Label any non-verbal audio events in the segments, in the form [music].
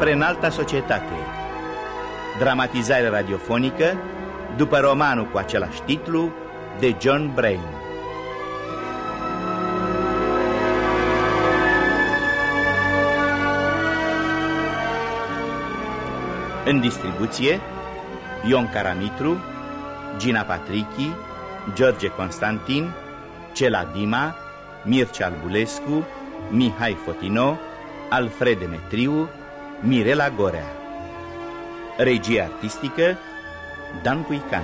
Drumul spre înalta societate. Dramatizare radiofonică după romanul cu același titlu de John Brain. În distribuție Ion Caramitru, Gina Patrichi, George Constantin, Cela Dima, Mircea Albulescu, Mihai Fotino, Alfred Demetriu, Mirela Gorea. Regie artistică Dan Cuican.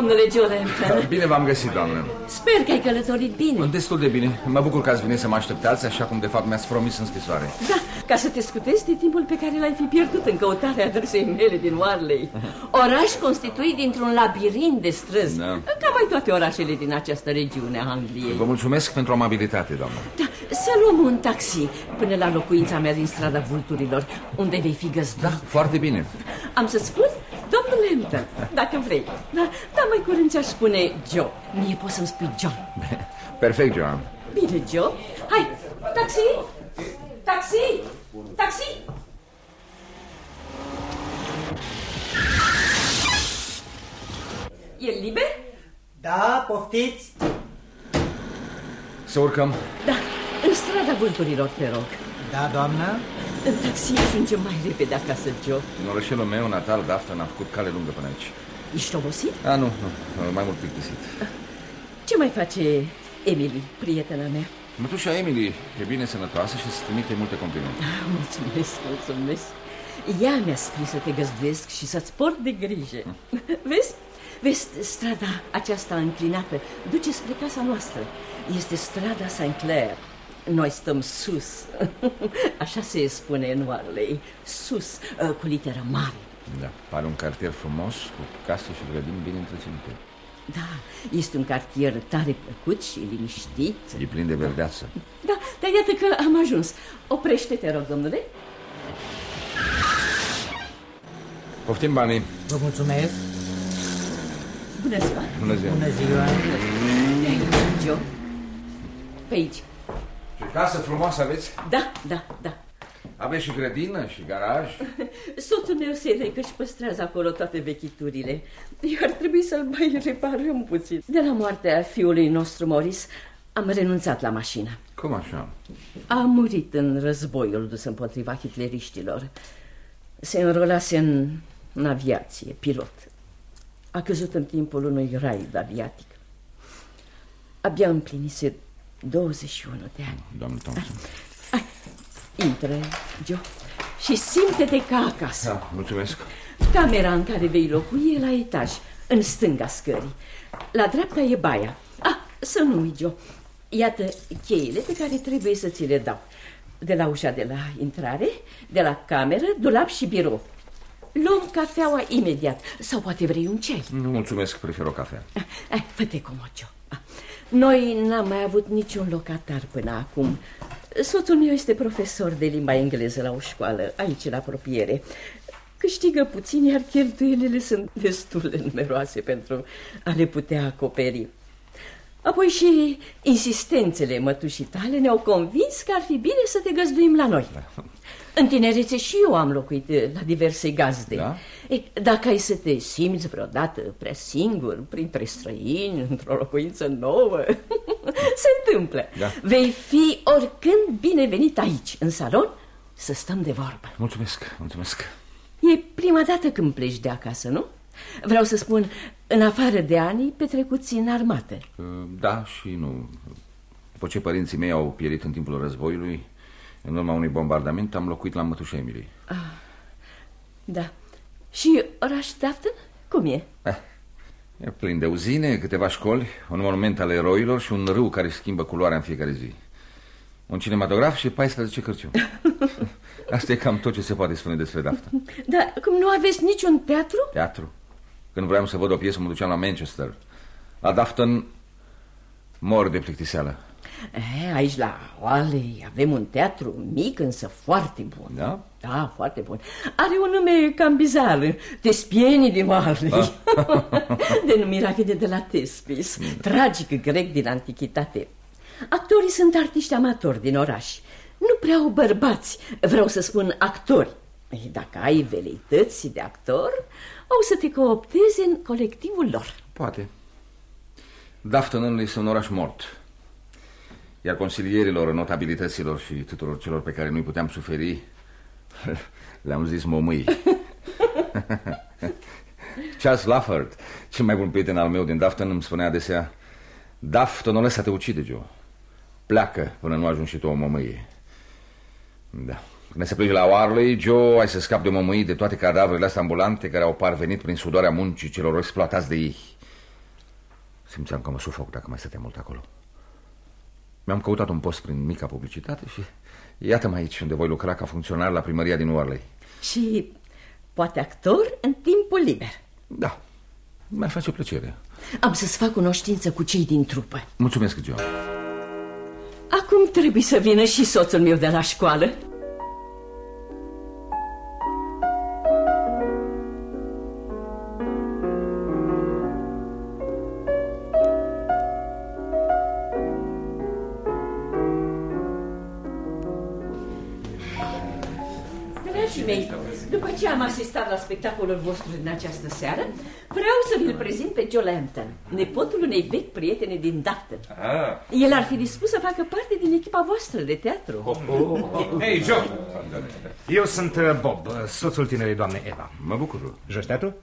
Domnule Joe Bine v-am găsit, doamnă. Sper că ai călătorit bine. Destul de bine. Mă bucur că ați venit să mă așteptați, așa cum de fapt mi-ați promis în scrisoare. Da, ca să te scutezi de timpul pe care l-ai fi pierdut în căutarea adresei mele din Warley. Oraș constituit dintr-un labirint de străzi. Da. Ca mai toate orașele din această regiune a Angliei. Vă mulțumesc pentru amabilitate, doamnă. Da, să luăm un taxi până la locuința mea din strada Vulturilor, unde vei fi găzduit. Da, foarte bine. Am să spun, domnule Hampton, dacă vrei. Da, dar mai curând ți-aș spune Joe. Mie poți să-mi spui John. [laughs] Perfect, Joan. Bine, Joe. Hai, taxi! Taxi! Taxi! E liber? Da, poftiți? Să urcăm. Da, în strada vânturilor, te rog. Da, doamnă? În taxi ajungem mai repede acasă, Joe. În orășelul meu natal, Dafton, a făcut cale lungă până aici. Ești obosit? A, nu, nu, mai mult plictisit. Ce mai face Emily, prietena mea? Mătușa Emily e bine sănătoasă și îți trimite multe complimente. Ah, Mulțumesc, mulțumesc. Ea mi-a scris să te găzduiesc și să-ți port de grijă. [laughs] Vezi? Vezi, strada aceasta înclinată duce spre casa noastră. Este strada St. Clair. Noi stăm sus. [laughs] Așa se spune în Warley. Sus, uh, cu literă mare. Da, pare un cartier frumos, cu case și grădini bine întreținute. Da, este un cartier tare plăcut și liniștit. E plin de verdeață. Da, dar iată că am ajuns. Oprește-te, rog, domnule. Poftim banii. Vă mulțumesc. Bună ziua. Bună ziua. Bună ziua. Joe. Pe aici. Și casă frumoasă aveți? Da, da, da. Aveți și grădină și garaj? [laughs] Soțul meu se că își păstrează acolo toate vechiturile. Eu ar trebui să-l mai reparăm puțin. De la moartea fiului nostru, Morris, am renunțat la mașină. Cum așa? A murit în războiul dus împotriva hitleriștilor. Se înrolase în, în aviație, pilot. A căzut în timpul unui raid aviatic. Abia împlinise 21 de ani. Doamne Thompson. Hai, intră, Joe, și simte-te ca acasă. Da, mulțumesc. Camera în care vei locui e la etaj, în stânga scării. La dreapta e baia. Ah, să nu uiți, Joe. Iată cheile pe care trebuie să ți le dau. De la ușa de la intrare, de la cameră, dulap și birou. Luăm cafeaua imediat. Sau poate vrei un ceai. Nu mulțumesc, prefer o cafea. Hai, fă-te comod, Joe. Ah, Noi n-am mai avut niciun locatar până acum. Soțul meu este profesor de limba engleză la o școală, aici în apropiere. Câștigă puțin, iar cheltuielile sunt destul de numeroase pentru a le putea acoperi. Apoi și insistențele mătușii tale ne-au convins că ar fi bine să te găzduim la noi. În tinerețe și eu am locuit eh, la diverse gazde. Da? E, dacă ai să te simți vreodată prea singur, printre străini, într-o locuință nouă, [laughs] se întâmplă. Da. Vei fi oricând binevenit aici, în salon, să stăm de vorbă. Mulțumesc, mulțumesc. E prima dată când pleci de acasă, nu? Vreau să spun, în afară de ani petrecuți în armată. Da și nu. După ce părinții mei au pierit în timpul războiului, în urma unui bombardament, am locuit la mătușa Emily. Da. Și oraș Dafton? Cum e? Eh, e plin de uzine, câteva școli, un monument al eroilor și un râu care își schimbă culoarea în fiecare zi. Un cinematograf și 14 cărciuni. [laughs] Asta e cam tot ce se poate spune despre Dafton. Dar cum nu aveți niciun teatru? Teatru. Când vreau să văd o piesă, mă duceam la Manchester. La Dafton mor de plictiseală. E, aici la Oalei avem un teatru mic, însă foarte bun. Da? Da, foarte bun. Are un nume cam bizar, Tespienii din Oalei. Ah. [laughs] Denumirea vine de la Tespis, tragic grec din antichitate. Actorii sunt artiști amatori din oraș. Nu prea au bărbați, vreau să spun actori. Ei, Dacă ai veleități de actor, au să te coopteze în colectivul lor. Poate. Dafton este un oraș mort. Iar consilierilor, notabilităților și tuturor celor pe care nu-i puteam suferi, [laughs] le-am zis momâi. [laughs] Charles Lafford, cel mai bun prieten al meu din Dafton, îmi spunea adesea Daftonul ăsta te ucide, Joe. Pleacă până nu ajungi și tu o mămâie. Da. Când se plece la Warley, Joe, ai să scapi de mămâie de toate cadavrele astea ambulante care au parvenit prin sudoarea muncii celor exploatați de ei. Simțeam că mă sufoc dacă mai stăteam mult acolo. Mi-am căutat un post prin mica publicitate și iată-mă aici unde voi lucra ca funcționar la primăria din Warley. Și poate actor în timpul liber. Da, mi-ar face plăcere. Am să-ți fac cunoștință cu cei din trupă. Mulțumesc, Joe. Acum trebuie să vină și soțul meu de la școală. Am asistat la spectacolul vostru din această seară, vreau să vi-l prezint pe Joe Lampton, nepotul unei vechi prietene din Dafton. Ah. El ar fi dispus să facă parte din echipa voastră de teatru. Hei, Joe! Eu sunt uh, Bob, uh, soțul tinerei doamne Eva. Mă bucur. Joci teatru?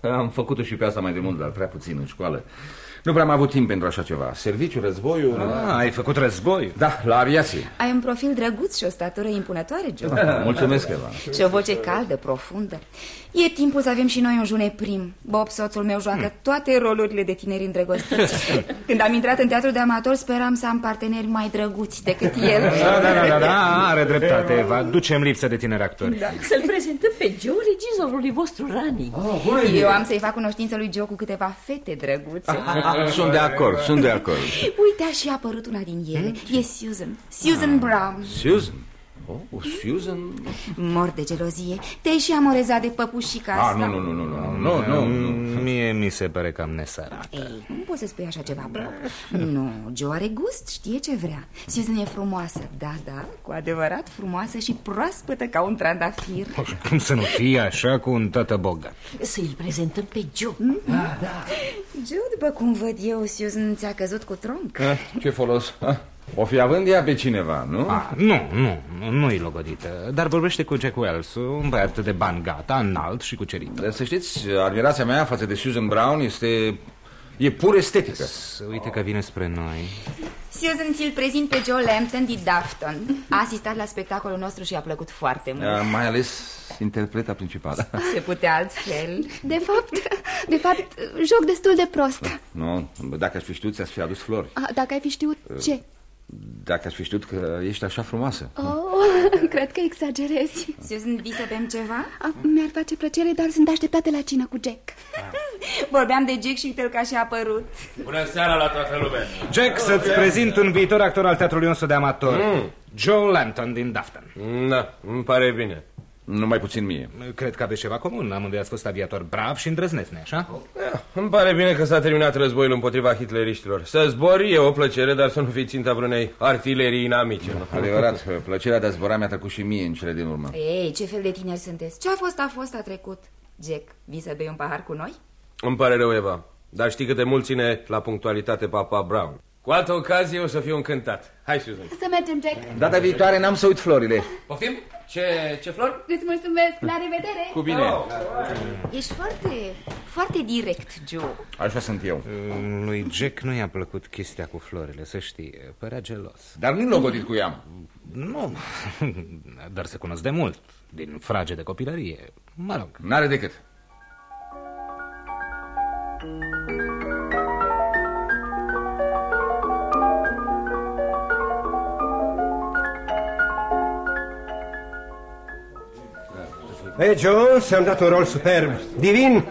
Am făcut-o și pe asta mai de mult, dar prea puțin în școală. Nu prea am avut timp pentru așa ceva. Serviciu, războiul... Ah, ai făcut război. Da, la aviație. Ai un profil drăguț și o statură impunătoare, Joe. [laughs] Mulțumesc, Eva. Și o voce caldă, profundă. E timpul să avem și noi un june prim. Bob, soțul meu, joacă toate rolurile de tineri îndrăgostiți. [laughs] Când am intrat în teatru de amator, speram să am parteneri mai drăguți decât el. Da, da, da, da, da, are dreptate, Eva. Ducem lipsă de tineri actori. Da. Să-l prezentăm pe Joe, regizorului vostru Rani. Eu am să-i fac cunoștință lui Joe cu câteva fete drăguțe. [laughs] Sunt de acord, sunt de acord. Uite, a și apărut una din ele. E Susan. Susan Brown. Susan? Oh, Susan? Mor de gelozie. Te-ai și amorezat de păpușica Ah, asta. nu, nu, nu, nu, nu, nu, nu, nu. Mm, Mie mi se pare cam nesărat. Ei, cum poți să spui așa ceva, Bob? Nu, Joe are gust, știe ce vrea Susan e frumoasă, da, da, cu adevărat frumoasă și proaspătă ca un trandafir Cum să nu fie așa cu un tată bogat? Să-i prezentăm pe Joe. Joe, după cum văd eu, Susan ți-a căzut cu tronc Ah, Ce folos? Ah, O fi având ea pe cineva, nu? Ah, nu, nu, nu-i logodită Dar vorbește cu Jack Wells Un băiat de bani gata, înalt și cucerit Dar să știți, admirația mea față de Susan Brown este... E pur estetică. Să uite că vine spre noi Susan, ți-l prezint pe Joe Lampton din Dafton A asistat la spectacolul nostru și a plăcut foarte mult Ah, Mai ales interpreta principală. Se putea altfel De fapt, de fapt, joc destul de prost. Nu, dacă aș fi știut, ți-aș fi adus flori. Ah, Dacă ai fi știut ce? Dacă aș fi știut că ești așa frumoasă. Oh, [laughs] cred că exagerezi. Susan, vii să bem ceva? Ah, Mi-ar face plăcere, dar sunt așteptate la cină cu Jack. [laughs] Vorbeam de Jack și uite-l că a și apărut Bună seara la toată lumea! Jack, să-ți prezint un viitor actor al teatrului nostru de amator mm. Joe Lampton din Dafton Da, îmi pare bine. Numai puțin mie. Cred că aveți ceva comun Amândoi ați fost aviator brav și îndrăzneț, nu așa? Da, îmi pare bine că s-a terminat războiul împotriva hitleriștilor. Să zbori e o plăcere, dar să nu fii ținta vreunei artilerii inamice. nu? Adevărat, plăcerea de a zbura mi-a trecut și mie în cele din urmă. Ei, ce fel de tineri sunteți? Ce a fost, a fost, a trecut Jack, vii să bei un pahar cu noi? Îmi pare rău, Eva, dar știi cât de mult ține la punctualitate papa Brown. Cu altă ocazie o să fiu încântat. Hai, Susan. Să mergem, Jack. Data viitoare n-am să uit florile. Poftim? Ce, ce flori? Îți mulțumesc. La revedere. Cu bine. Ești foarte, foarte direct, Joe Așa sunt eu. Lui Jack nu i-a plăcut chestia cu florile, să știi Părea gelos Dar nu logodit cu ea. Nu, [laughs] dar se cunosc de mult Din frage de copilărie Mă rog N-are decât. Ei, Jones, ți-am dat un rol superb, divin,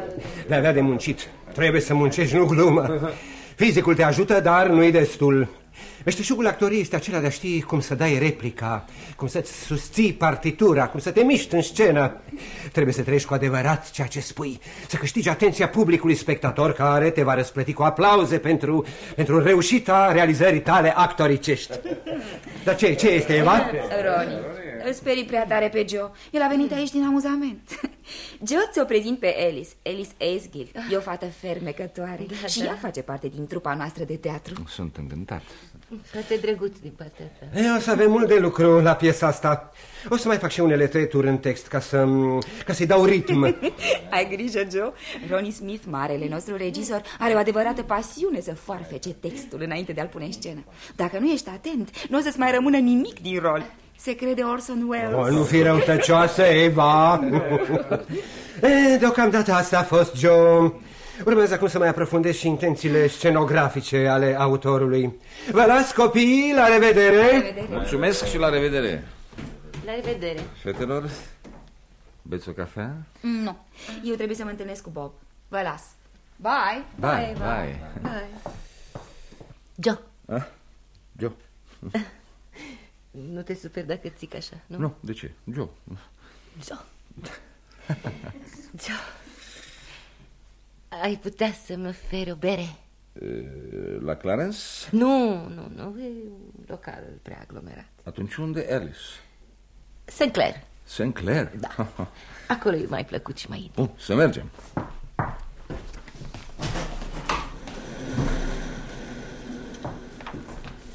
de avea de muncit. Trebuie să muncești, nu glumă. Fizicul te ajută, dar nu-i destul. Meșteșugul actoriei este acela de a ști cum să dai replica, cum să-ți susții partitura, cum să te miști în scenă. Trebuie să trăiești cu adevărat ceea ce spui, să câștigi atenția publicului spectator care te va răsplăti cu aplauze pentru, pentru reușita realizării tale actoricești. Dar ce, ce este, Eva? Roni, îl sperii prea tare pe Joe. El a venit aici din amuzament. [laughs] Joe ți-o prezint pe Alice, Alice Aisgill. E o fată fermecătoare Da, și da. ea face parte din trupa noastră de teatru. Sunt încântat. Foarte drăguț din partea ta. E, o să avem mult de lucru la piesa asta. O să mai fac și unele tăieturi în text ca să ca să-i dau ritm. [laughs] Ai grijă, Joe. Ronnie Smith, marele nostru regizor, are o adevărată pasiune să foarfece textul înainte de a-l pune în scenă. Dacă nu ești atent, nu o să-ți mai rămână nimic din rol. Se crede Orson Welles. O, nu fi răutăcioasă, Eva. e, deocamdată asta a fost, Joe. Urmează acum să mai aprofundez și intențiile scenografice ale autorului. Vă las, copii, la revedere! Mulțumesc și la revedere. La revedere. Fetelor, beți o cafea? Mm, Nu, eu trebuie să mă întâlnesc cu Bob. Vă las. Bye! Bye, bye. Hai. Joe, Ah? Joe? [laughs] nu te super dacă țic așa, nu? Nu, de ce? Joe. Joe. Joe. Ai putea să-mi oferi o bere? E, La Clarence? Nu, nu, nu, e un local prea aglomerat. Atunci unde Alice? St. Clair. St. Clair? Da. Acolo e mai plăcut și mai intim. Bun, să mergem.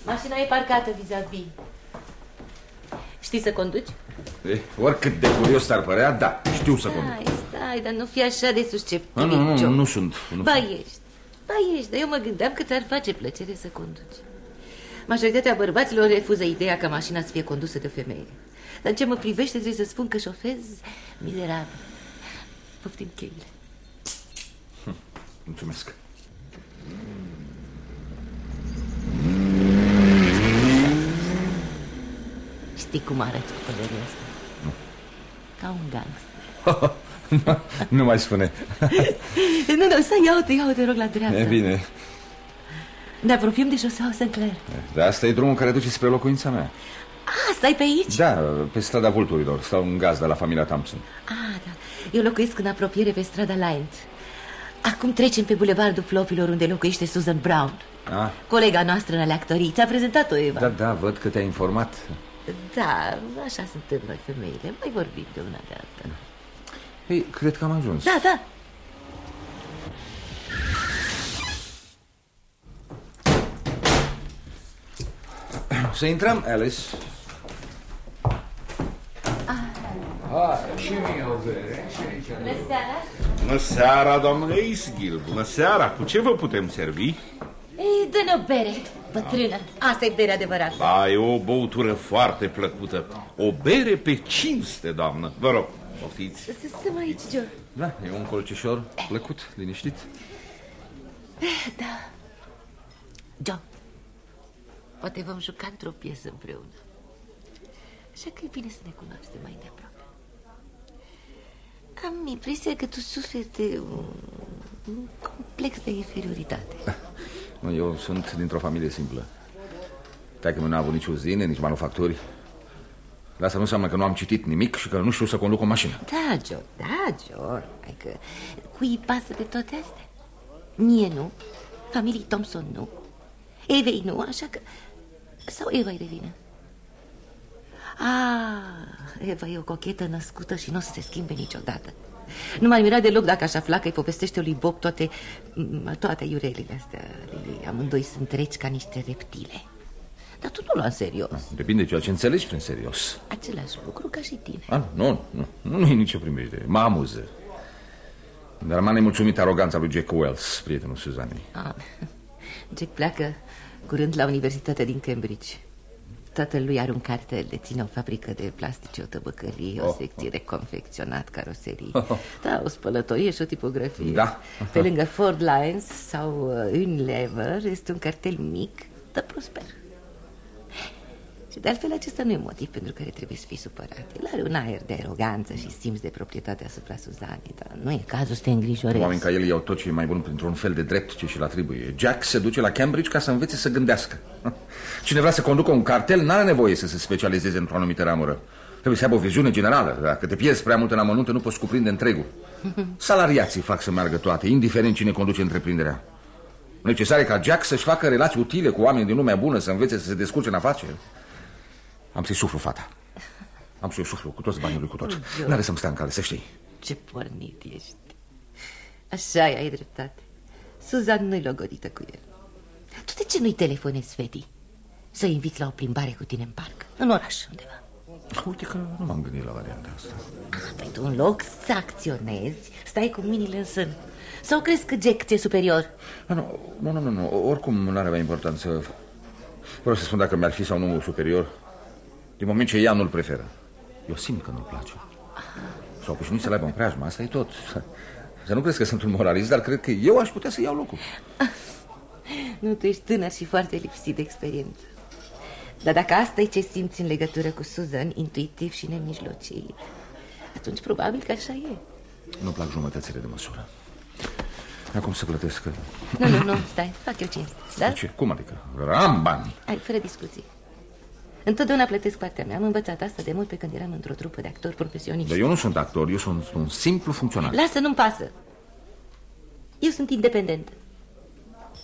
Mașina e parcată vis-a-vis. Știi să conduci? E, oricât de curios s-ar părea, da, știu să conduc. Stai, stai, dar nu fi așa de Nu, susceptibil, nu, nu, Joe. nu sunt. Nu. Ba ești, ba ești, dar eu mă gândeam că ți-ar face plăcere să conduci. Majoritatea bărbaților refuză ideea ca mașina să fie condusă de o femeie. Dar în ce mă privește trebuie să spun că șofez mizerabil. Poftim cheile. Mulțumesc. Știi cum arăți cu pălăria asta? Ca un gangster. [laughs] nu mai spune. [laughs] nu, nu, stai, ia-o-te, ia-o, te rog, la dreapta. E bine. Ne apropiem de șoseaua St. Clair. Dar asta e drumul care duce spre locuința mea. Ah, stai pe aici? Da, pe strada Vulturilor. Stau în gaz de la familia Thompson. Ah, da. Eu locuiesc în apropiere pe strada Lyant. Acum trecem pe bulevardul Flopilor unde locuiește Susan Brown. Ah, Colega noastră în ale actorii. Ți-a prezentat-o, Eva? da, da, văd că te-ai informat. Da, așa suntem noi femeile. Mai vorbim de una de alta. Ei, cred că am ajuns. Da, da. Să intrăm, Alice. Bună seara. Bună seara, doamnă Isgil. Bună seara. Cu ce vă putem servi? Ei, dă-ne o bere, bătrână. Asta e bere adevărată. Da, e o băutură foarte plăcută. O bere pe cinste, doamnă. Vă rog, poftiți. Să stăm aici, Joe. Da, e un colcișor plăcut, liniștit. Da. Joe, poate vom juca într-o piesă împreună. Așa că e bine să ne cunoaștem mai de aproape. Am impresia că tu suferi de un, un complex de inferioritate. Mă, Eu sunt dintr-o familie simplă. Dacă nu a avut nici uzine, nici manufacturi. Dar asta nu înseamnă că nu am citit nimic și că nu știu să conduc o mașină. Da, Joe, da, Joe. Adică, cui îi pasă de toate astea? Mie nu, familiei Thompson nu, Evei nu, așa că... Sau Eva e de vină? Ah, Eva e o cochetă născută și nu o să se schimbe niciodată. Nu m-ar mira deloc dacă aș afla că îi povestește lui Bob toate, m, toate iurelile astea. ale ei. Amândoi sunt reci ca niște reptile. Dar tu nu lua în serios. Depinde ceea ce înțelegi prin serios. Același lucru ca și tine. Ah, nu, nu, nu, nu e nicio primejdere. Mă amuză. Dar m-a nemulțumit aroganța lui Jack Wells, prietenul Suzanei. Ah, Jack pleacă curând la Universitatea din Cambridge. Tatăl lui are un cartel, deține o fabrică de plastice, o tăbăcărie, o Oh. secție de confecționat, caroserii. Da, o spălătorie și o tipografie. Da. Pe lângă Ford Lines sau uh, Unilever este un cartel mic, dar prosper. Și de altfel acesta nu e motiv pentru care trebuie să fii supărat. El are un aer de aroganță și simț de proprietate asupra Suzanei Dar nu e cazul să te îngrijorezi. Oameni ca el iau tot ce e mai bun printr-un fel de drept ce și-l atribuie. Jack se duce la Cambridge ca să învețe să gândească. [laughs] Cine vrea să conducă un cartel n-are nevoie să se specializeze într-o anumită ramură. Trebuie să aibă o viziune generală. Dacă te pierzi prea mult în amănunte, nu poți cuprinde întregul. [laughs] Salariații fac să meargă toate, indiferent cine conduce întreprinderea. Necesar e ca Jack să-și facă relații utile cu oameni din lumea bună Să învețe să se descurce în afaceri Am să-i suflu fata. Am să-i suflu cu toți banii lui cu tot N-are să-mi stea în cale, să știi. Ce pornit ești. Așa e, ai dreptate. Suzan nu-i logodită cu el. Tu de ce nu-i telefonezi, Feti? Să inviți la o plimbare cu tine în parc În oraș, undeva. Uite că nu m-am gândit la varianta asta. Păi tu în loc să acționezi Stai cu minile în sân. Sau crezi că Jack ți-e superior? A, nu, nu, nu, nu, nu, oricum nu are avea importanță. Vreau să spun dacă mi-ar fi sau nu superior Din moment ce ea nu-l preferă. Eu simt că nu-l place. S-au obișnuit să-l aibă în preajmă, asta e tot. [laughs] Să nu crezi că sunt un moralist, dar cred că eu aș putea să iau locul. Nu, tu ești tânăr și foarte lipsit de experiență. Dar dacă asta e ce simți în legătură cu Susan Intuitiv și nemijlocit Atunci probabil că așa e. Nu-mi plac jumătățile de măsură. Acum să plătesc Nu, nu, nu, stai, fac eu cinste Da? Ce? Cum adică? Am bani. Ai, fără discuții Întotdeauna plătesc partea mea. Am învățat asta de mult pe când eram într-o trupă de actori profesioniști. Dar eu nu sunt actor, eu sunt un simplu funcționar. Lasă, nu-mi pasă. Eu sunt independent.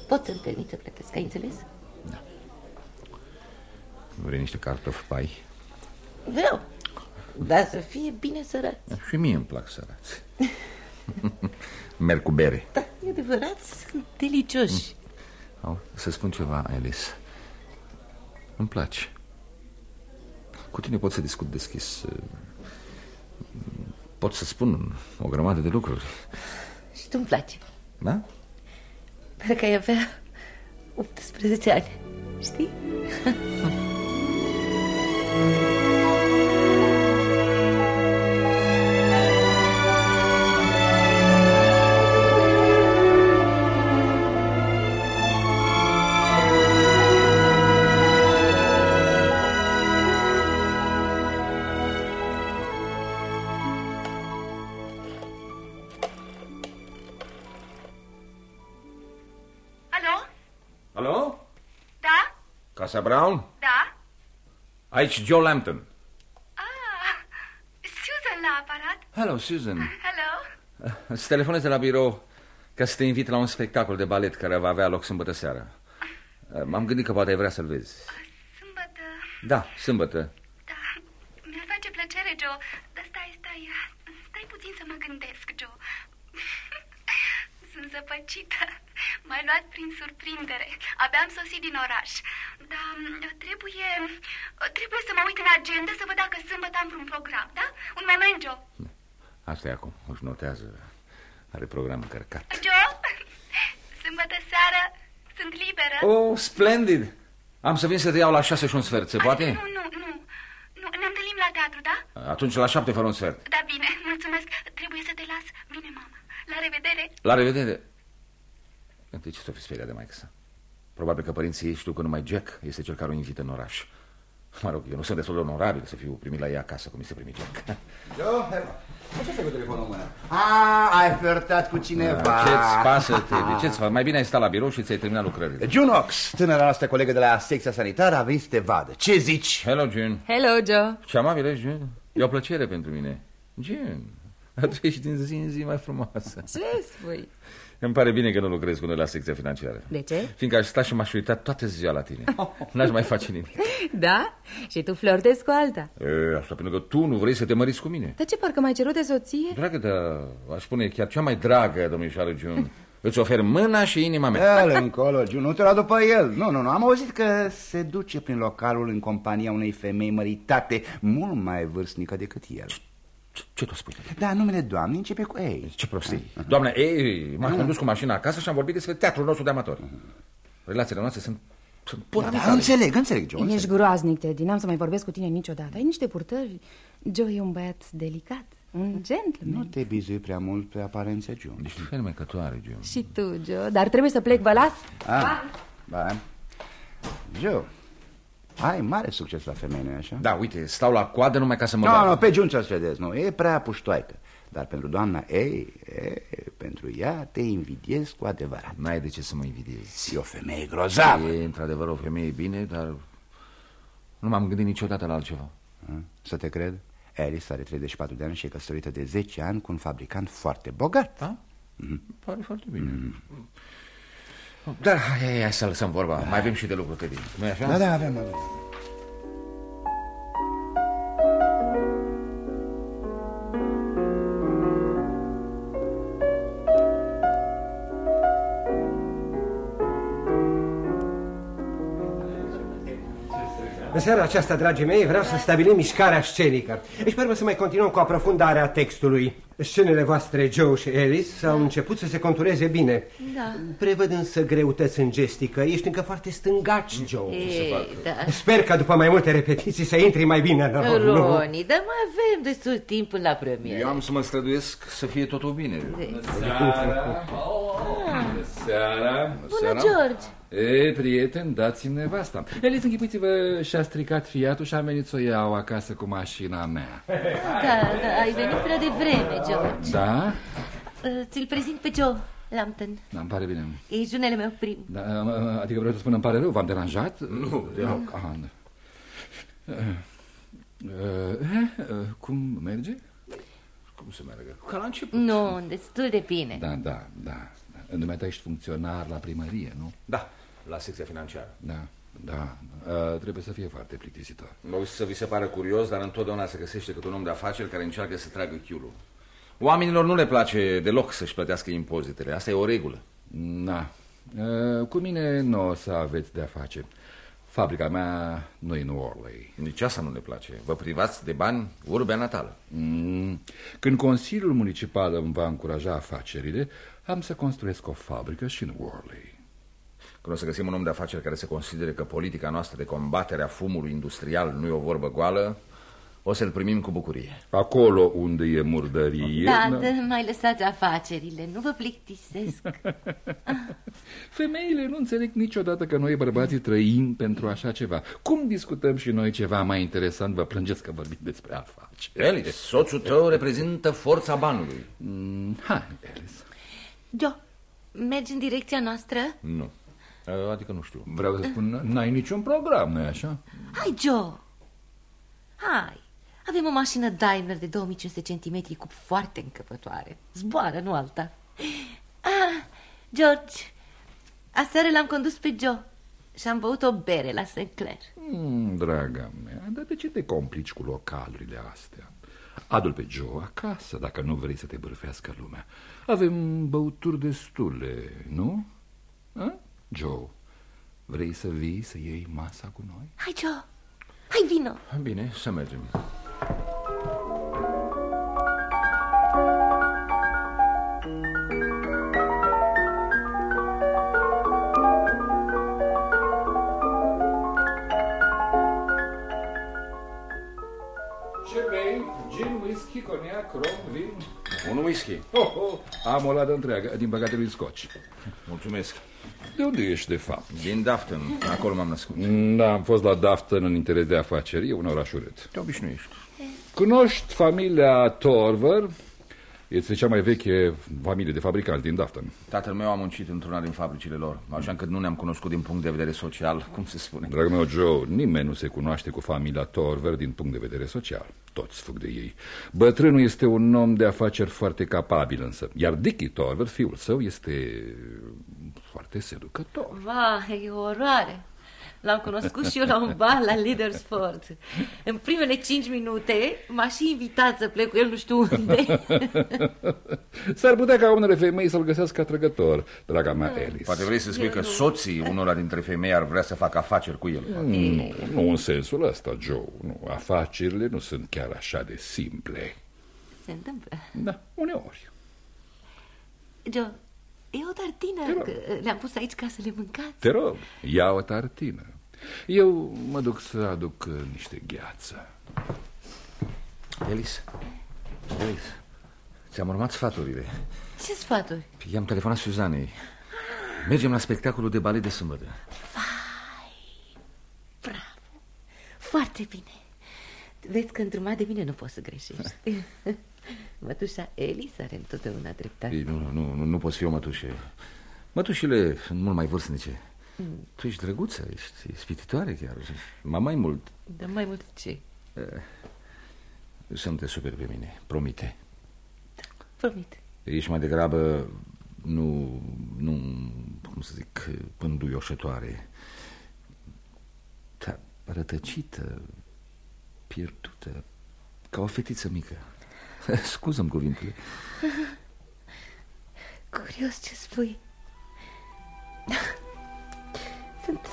Pot să-mi permit să plătesc, ai înțeles? Vrei niște cartofi pai? Vreau. Dar să fie bine sărat Și mie îmi plac sărați [laughs] Merg cu bere. Da, e adevărat, sunt delicioși. Au, Să spun ceva, Alice Îmi place Cu tine pot să discut deschis Pot să spun o grămadă de lucruri Și tu-mi place Da? Parcă ai avea 18 ani Știi? [laughs] Casa Brown? Da? Aici Joe Lampton Ah, Susan la aparat. Hello, Susan Hello? Îți telefonez de la birou ca să te invit la un spectacol de balet care va avea loc sâmbătă seara M-am gândit că poate ai vrea să-l vezi Sâmbătă. Da, sâmbătă Da, mi-ar face plăcere, Joe. Dar stai, stai, stai puțin să mă gândesc, Joe. [laughs] Sunt zăpăcită. M-ai luat prin surprindere. Abia am sosit din oraș. Dar trebuie, trebuie să mă uit în agenda să văd dacă sâmbătă am vreun program, da? Un moment, Joe. Asta e acum, își notează Are program încărcat Joe, sâmbătă seară sunt liberă. Oh, splendid Am să vin să te iau la șase și un sfert, se poate? Nu, nu, nu. Nu, ne întâlnim la teatru, da? Atunci la șapte fără un sfert Da, bine, mulțumesc. Trebuie să te las. Vine mama. La revedere. La revedere Întâi ce s-o fi speriat de maică sa? Probabil că părinții ei știu că numai Jack este cel care o invită în oraș Mă rog, eu nu sunt destul de onorabil să fiu primit la ea acasă cum este primit Jack Joe, ce ai cu telefonul în mână? A, ai flirtat cu cineva. Da, Ce-ți pasă, Teddy? Ce-ți fac? Mai bine ai stat la birou și ți-ai terminat lucrările Junox, tânăra noastră colegă de la secția sanitară, a venit să te vadă. Ce zici? Hello, June Hello, Joe. Ce amabil ești, June E o plăcere pentru mine June, tu ești din zi în zi mai frumoasă Ce spui? Îmi pare bine că nu lucrezi cu noi la secția financiară De ce? Fiindcă aș sta și m-aș uita toată ziua la tine N-aș mai face nimic [laughs] Da? Și tu flirtezi cu alta. e, Asta pentru că tu nu vrei să te măriți cu mine Dar ce, parcă mai cerut de soție? Dragă, dar aș spune chiar cea mai dragă, domnișoară June Îți ofer mâna și inima mea Dă-l încolo, Jun, nu te lua după el. Nu, nu, nu, am auzit că se duce prin localul în compania unei femei măritate mult mai vârstnică decât el. Ce tu spui? Da, numele doamnei începe cu ei. Ce prostii Doamne, ei, m-am condus cu mașina acasă și am vorbit despre teatrul nostru de amatori Relațiile noastre sunt, sunt pur Da, amicale. înțeleg, înțeleg, John. Ești groaznic, Teddy, n-am să mai vorbesc cu tine niciodată. Ai niște purtări. Joe e un băiat delicat, un Nu gentleman. te bizui prea mult pe aparențe, John. Ești fermecătoare, June Și tu, Joe, dar trebuie să plec, vă las. Ah, ba. Joe, Ai mare succes la femei, nu așa? Da, uite, stau la coadă numai ca să mă Nu, dau. no, pe giunță să vedeți, nu, e prea puștoaică Dar pentru doamna ei, e, pentru ea te invidiez cu adevărat N-ai de ce să mă invidiezi E o femeie grozavă E într-adevăr o femeie bine, dar nu m-am gândit niciodată la altceva Să te cred? Alice are 34 de ani și e căsătorită de 10 ani cu un fabricant foarte bogat Da? Mm. Pare foarte bine mm. Dar hai, hai, hai să lăsăm vorba. Mai avem și de lucru, Teddy nu așa? Da, da, avem, avem În seara aceasta, dragii mei, vreau să stabilim mișcarea scenică. Și pe urmă să mai continuăm cu aprofundarea textului. Scenele voastre, Joe și Alice, au început să se contureze bine. Da. Prevăd însă greutăți în gestică. Ești încă foarte stângaci, Joe. Ei, da. Sper că după mai multe repetiții să intri mai bine în rol, nu? Roni, dar mai avem destul timp până la premieră. Eu am să mă străduiesc să fie totul bine Seara. Seara. Bună, George! Ei, prieten, dați-mi nevasta. Eliți, închipuiți-vă, și-a stricat fiatul și a venit să o iau acasă cu mașina mea. [laughs] Da, da, ai venit prea devreme, George. Da? Uh, Ți-l prezint pe Joe Lampton. Da, îmi pare bine. E junele meu prim. Da, adică vreau să spun, îmi pare rău, v-am deranjat? Nu, deloc. Ah, da. Uh, uh, uh, cum merge? Cum să meargă? Ca la început Nu, destul de bine. Da, da, da. Dumneata ești funcționar la primărie, nu? Da, la secția financiară Da, da. Uh, trebuie să fie foarte plictisitor. Mă o să vi se pară curios, dar întotdeauna se găsește cât un om de afaceri care încearcă să tragă chiulul. Oamenilor nu le place deloc să-și plătească impozitele, asta e o regulă. Da. Uh, cu mine nu o să aveți de-a face. Fabrica mea nu e în Orley. Nici asta nu ne place. Vă privați de bani urbea natală. Mm. Când Consiliul Municipal îmi va încuraja afacerile, am să construiesc o fabrică și în Worley. Când o să găsim un om de afaceri care să considere că politica noastră de combatere a fumului industrial nu e o vorbă goală, o să-l primim cu bucurie. Acolo unde e murdărie... Da, da, mai lăsați afacerile, nu vă plictisesc. [laughs] Femeile nu înțeleg niciodată că noi bărbații trăim pentru așa ceva. Cum discutăm și noi ceva mai interesant, vă plângeți că vorbim despre afaceri. Alice, soțul tău reprezintă forța banului. Mm, hai, Alice. Joe, mergi în direcția noastră? Nu. Adică nu știu. Vreau să spun, n-ai niciun program, nu-i așa? Hai, Joe! Hai! Avem o mașină Daimler de 2500 cm cu foarte încăpătoare. Zboară, nu alta. Ah, George, aseară l-am condus pe Joe și am băut o bere la St. Clair. Mm, draga mea, dar de ce te complici cu localurile astea? Adul pe Joe acasă, dacă nu vrei să te bârfească lumea. Avem băuturi destule, nu? A? Joe, vrei să vii să iei masa cu noi? Hai, Joe, hai vino. Bine, să mergem. Un whisky. Oh, oh, am o ladă întreagă, din păcate lui scoci. Mulțumesc. De unde ești, de fapt? Din Dafton, acolo m-am născut. Da, am fost la Dafton în interes de afaceri, e un oraș urât. Te obișnuiești. Cunoști familia Torver? Este cea mai veche familie de fabricanți din Dafton. Tatăl meu a muncit într-una din fabricile lor, așa încât nu ne-am cunoscut din punct de vedere social, cum se spune. Dragul meu, Joe, nimeni nu se cunoaște cu familia Torver din punct de vedere social. Toți fug de ei. Bătrânul este un om de afaceri foarte capabil însă, iar Dickie Torver, fiul său, este foarte seducător. Vai, e o oroare. L-am cunoscut și eu la un bar la Leadersport. În primele cinci minute m-a și invitat să plec cu el nu știu unde. [laughs] S-ar putea ca unele femei să-l găsească atrăgător, draga mea Alice. Poate vrei să spui că soții unora dintre femei ar vrea să facă afaceri cu el. Nu, nu în sensul ăsta, Joe. Nu, afacerile nu sunt chiar așa de simple. Se întâmplă. Da, uneori. Joe, e o tartină că le-am pus aici ca să le mâncați. Te rog, ia o tartină. Eu mă duc să aduc uh, niște gheață. Alice, Alice, ți-am urmat sfaturile. Ce sfaturi? I-am telefonat Suzanei. Mergem la spectacolul de balet de sâmbătă. Bravo. Foarte bine. Vezi că într-un de mine nu poți să greșești. [laughs] Mătușa Elis are întotdeauna dreptate. Ei, nu, nu, nu, nu poți fi o mătușe. Mătușile sunt mult mai vârstnice. Mm. Tu ești drăguță, ești spititoare chiar. Mai mai mult. Dar mai mult ce? Să nu te superi pe mine, promite. Promit. Ești mai degrabă, nu, nu, cum să zic, pânduioșătoare. Dar rătăcită, pierdută, ca o fetiță mică. [laughs] Scuză-mi cuvintele. [laughs] Curios ce spui. [laughs] Sunt...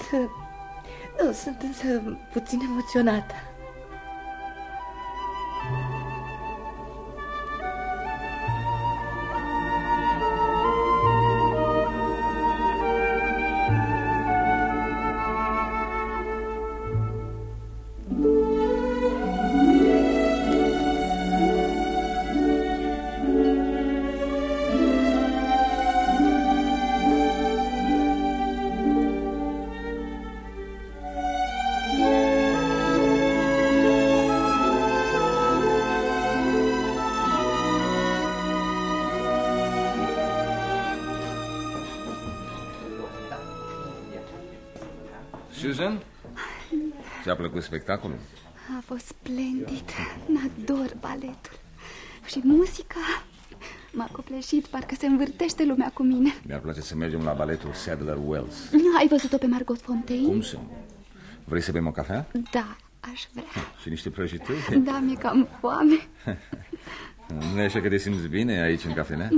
Nu, sunt însă puțin emoționată. Plăcut spectacolul? A fost splendid. N-ador baletul. Și muzica m-a copleșit, parcă se învârtește lumea cu mine. Mi-ar place să mergem la baletul Sadler Wells. Ai văzut-o pe Margot Fontaine? Cum să nu? Vrei să bem o cafea? Da, aș vrea. Și niște prăjituri? Da, mi-e cam foame. Nu e așa că te simți bine aici în cafenea?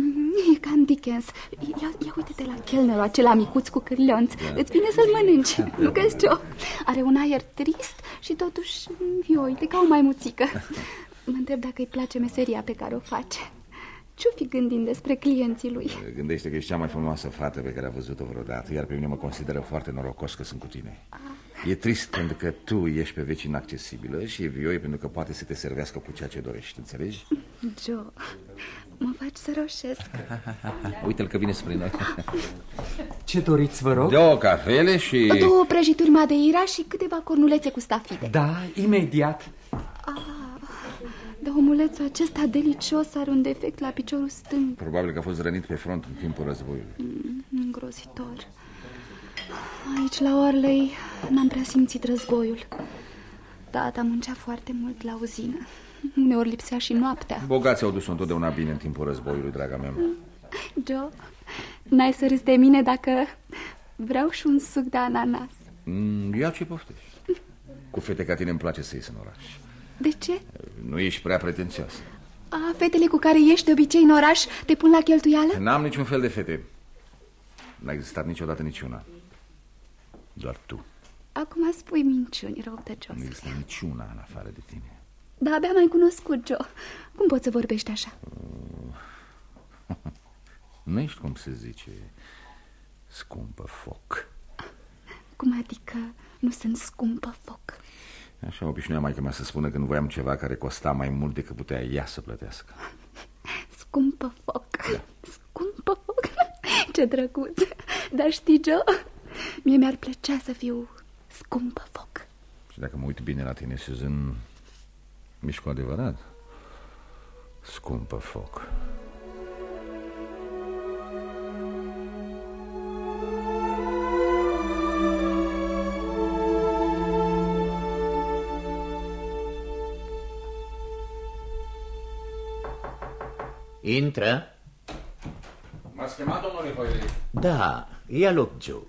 E ca în Dickens. Ia, ia uite-te la chelnerul acela micuț cu cârlionț. Da. Îți vine să-l mănânci. Nu crezi, Joe? Are un aer trist și totuși vioi, uite, ca o maimuțică. [laughs] Mă întreb dacă îi place meseria pe care o face. Ce-o fi gândind despre clienții lui? Gândește că ești cea mai frumoasă fată pe care a văzut-o vreodată, iar pe mine mă consideră foarte norocos că sunt cu tine. E trist pentru că tu ești pe veci inaccesibilă și e vioi pentru că poate să te servească cu ceea ce dorești, înțelegi? Joe, mă faci să roșesc. [laughs] Uite-l că vine spre noi. [laughs] Ce doriți, vă rog? Două cafele și... Două prăjituri madeira și câteva cornulețe cu stafide. Da, imediat. Dar omulețul acesta delicios are un defect la piciorul stâng. Probabil că a fost rănit pe front în timpul războiului. Mm, îngrozitor. Aici, la Orley, n-am prea simțit războiul. Tata muncea foarte mult la uzină. Uneori lipsea și noaptea. Bogații au dus-o întotdeauna bine în timpul războiului, draga mea. Joe, n-ai să râzi de mine dacă vreau și un suc de ananas. Mm, ia ce poftești. Cu fete ca tine îmi place să ies în oraș. De ce? Nu ești prea pretențioasă. A, fetele cu care ești de obicei în oraș te pun la cheltuială? N-am niciun fel de fete. N-a existat niciodată niciuna. Doar tu. Acum spui minciuni, răutăcios. Nu există niciuna în afară de tine. Da, abia mai cunoscut, Joe. Cum poți să vorbești așa? [laughs] Nu ești, cum se zice, scumpă foc. Cum adică nu sunt scumpă foc? Așa obișnuia maica mea să spună când voiam ceva care costa mai mult decât putea ea să plătească. [laughs] Scumpă foc. Da. Scumpă foc. [laughs] Ce drăguț. Dar știi, Joe, mie mi-ar plăcea să fiu scumpă foc. Și dacă mă uit bine la tine, Susan, miști cu adevărat scumpă foc. Intră. M-ați chemat, domnule Hoyle? Da, ia loc, Joe.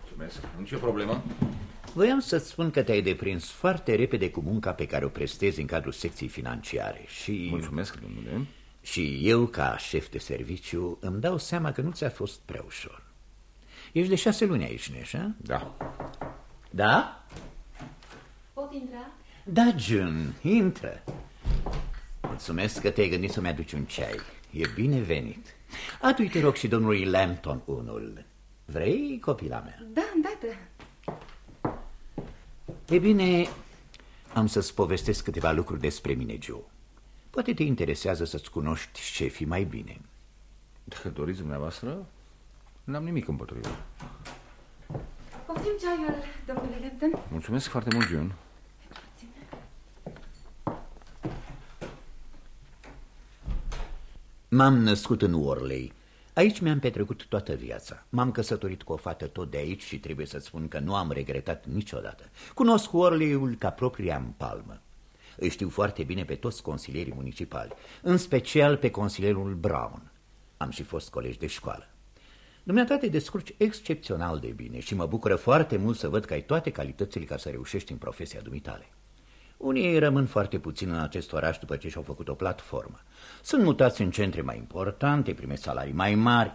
Mulțumesc. Nici o problemă. Voiam să-ți spun că te-ai deprins foarte repede cu munca pe care o prestezi în cadrul secției financiare și... Mulțumesc, domnule. Și eu, ca șef de serviciu, îmi dau seama că nu ți-a fost prea ușor. Ești de șase luni aici, nu așa? Da. Da? Pot intra? Da, Jun, intră. Mulțumesc că te-ai gândit să-mi aduci un ceai. E binevenit. Adu-i, te rog, și domnului Lampton unul. Vrei, copila mea? Da, îndată. E bine, am să-ți povestesc câteva lucruri despre mine, Joe. Poate te interesează să-ți cunoști șefii mai bine. Dacă doriți dumneavoastră, n-am nimic împotriva. Poftim ceaiul, domnule Lempton. Mulțumesc foarte mult, June. M-am născut în Worley. Aici mi-am petrecut toată viața. M-am căsătorit cu o fată tot de aici și trebuie să spun că nu am regretat niciodată. Cunosc Orley-ul ca propria în palmă. Îi știu foarte bine pe toți consilierii municipali, în special pe consilierul Brown. Am și fost colegi de școală. Dumneata te descurci excepțional de bine și mă bucură foarte mult să văd că ai toate calitățile ca să reușești în profesia dumitale. Unii rămân foarte puțin în acest oraș după ce și-au făcut o platformă. Sunt mutați în centre mai importante, primești salarii mai mari.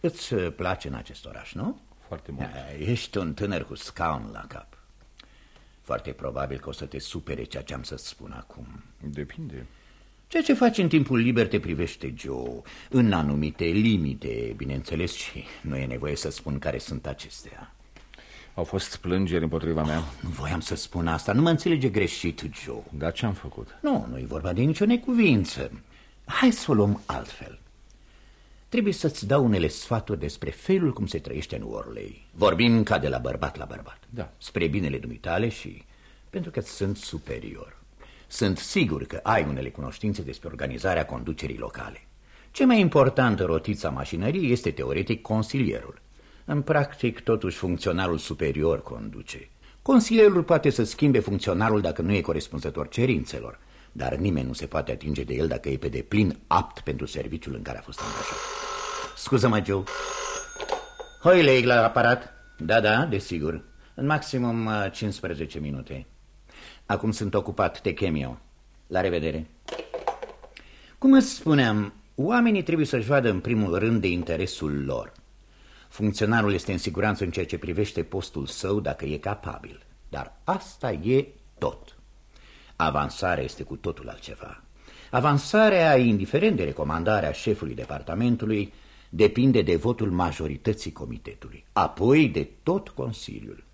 Îți place în acest oraș, nu? Foarte mult. Ești un tânăr cu scaun la cap. Foarte probabil că o să te supere ceea ce am să-ți spun acum. Depinde. Ceea ce faci în timpul liber te privește, Joe, în anumite limite, bineînțeles, și nu e nevoie să spun care sunt acestea. Au fost plângeri împotriva mea? Oh, nu voiam să spun asta, nu mă înțelege greșit, Joe. Dar ce am făcut? Nu, nu e vorba de nicio necuvință. Hai să o luăm altfel. Trebuie să-ți dau unele sfaturi despre felul cum se trăiește în Orley. Vorbim ca de la bărbat la bărbat. Da. Spre binele dumitale și pentru că sunt superior. Sunt sigur că ai unele cunoștințe despre organizarea conducerii locale. Ce mai important rotița mașinăriei este teoretic consilierul. În practic, totuși, funcționarul superior conduce. Consilierul poate să schimbe funcționarul dacă nu e corespunzător cerințelor, dar nimeni nu se poate atinge de el dacă e pe deplin apt pentru serviciul în care a fost angajat. Scuză-mă, Joe. Hoi, la aparat. Da, da, desigur. În maximum 15 uh, minute. Acum sunt ocupat, te chem eu. La revedere. Cum îți spuneam, oamenii trebuie să-și vadă în primul rând de interesul lor. Funcționarul este în siguranță în ceea ce privește postul său dacă e capabil. Dar asta e tot. Avansarea este cu totul altceva. Avansarea, indiferent de recomandarea șefului departamentului, depinde de votul majorității comitetului, apoi de tot Consiliul.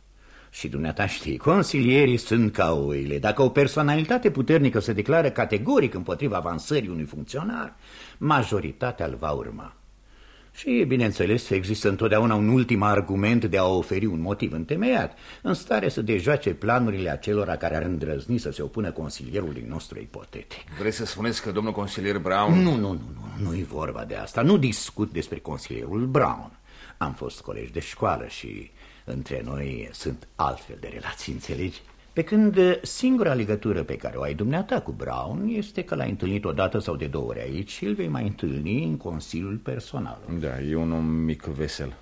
Și dumneata știi, consilierii sunt ca oile. Dacă o personalitate puternică se declară categoric împotriva avansării unui funcționar, majoritatea îl va urma. Și, bineînțeles, există întotdeauna un ultim argument de a oferi un motiv întemeiat, în stare să dejoace planurile acelora care ar îndrăzni să se opună consilierului nostru ipotetic. Vreți să spuneți că domnul consilier Brown... Nu, nu, nu, nu, nu e vorba de asta. Nu discut despre consilierul Brown. Am fost colegi de școală și între noi sunt altfel de relații, înțelegi? Pe când singura legătură pe care o ai dumneata cu Brown este că l-ai întâlnit o dată sau de două ori aici și îl vei mai întâlni în consiliul personal. Da, e un om mic vesel.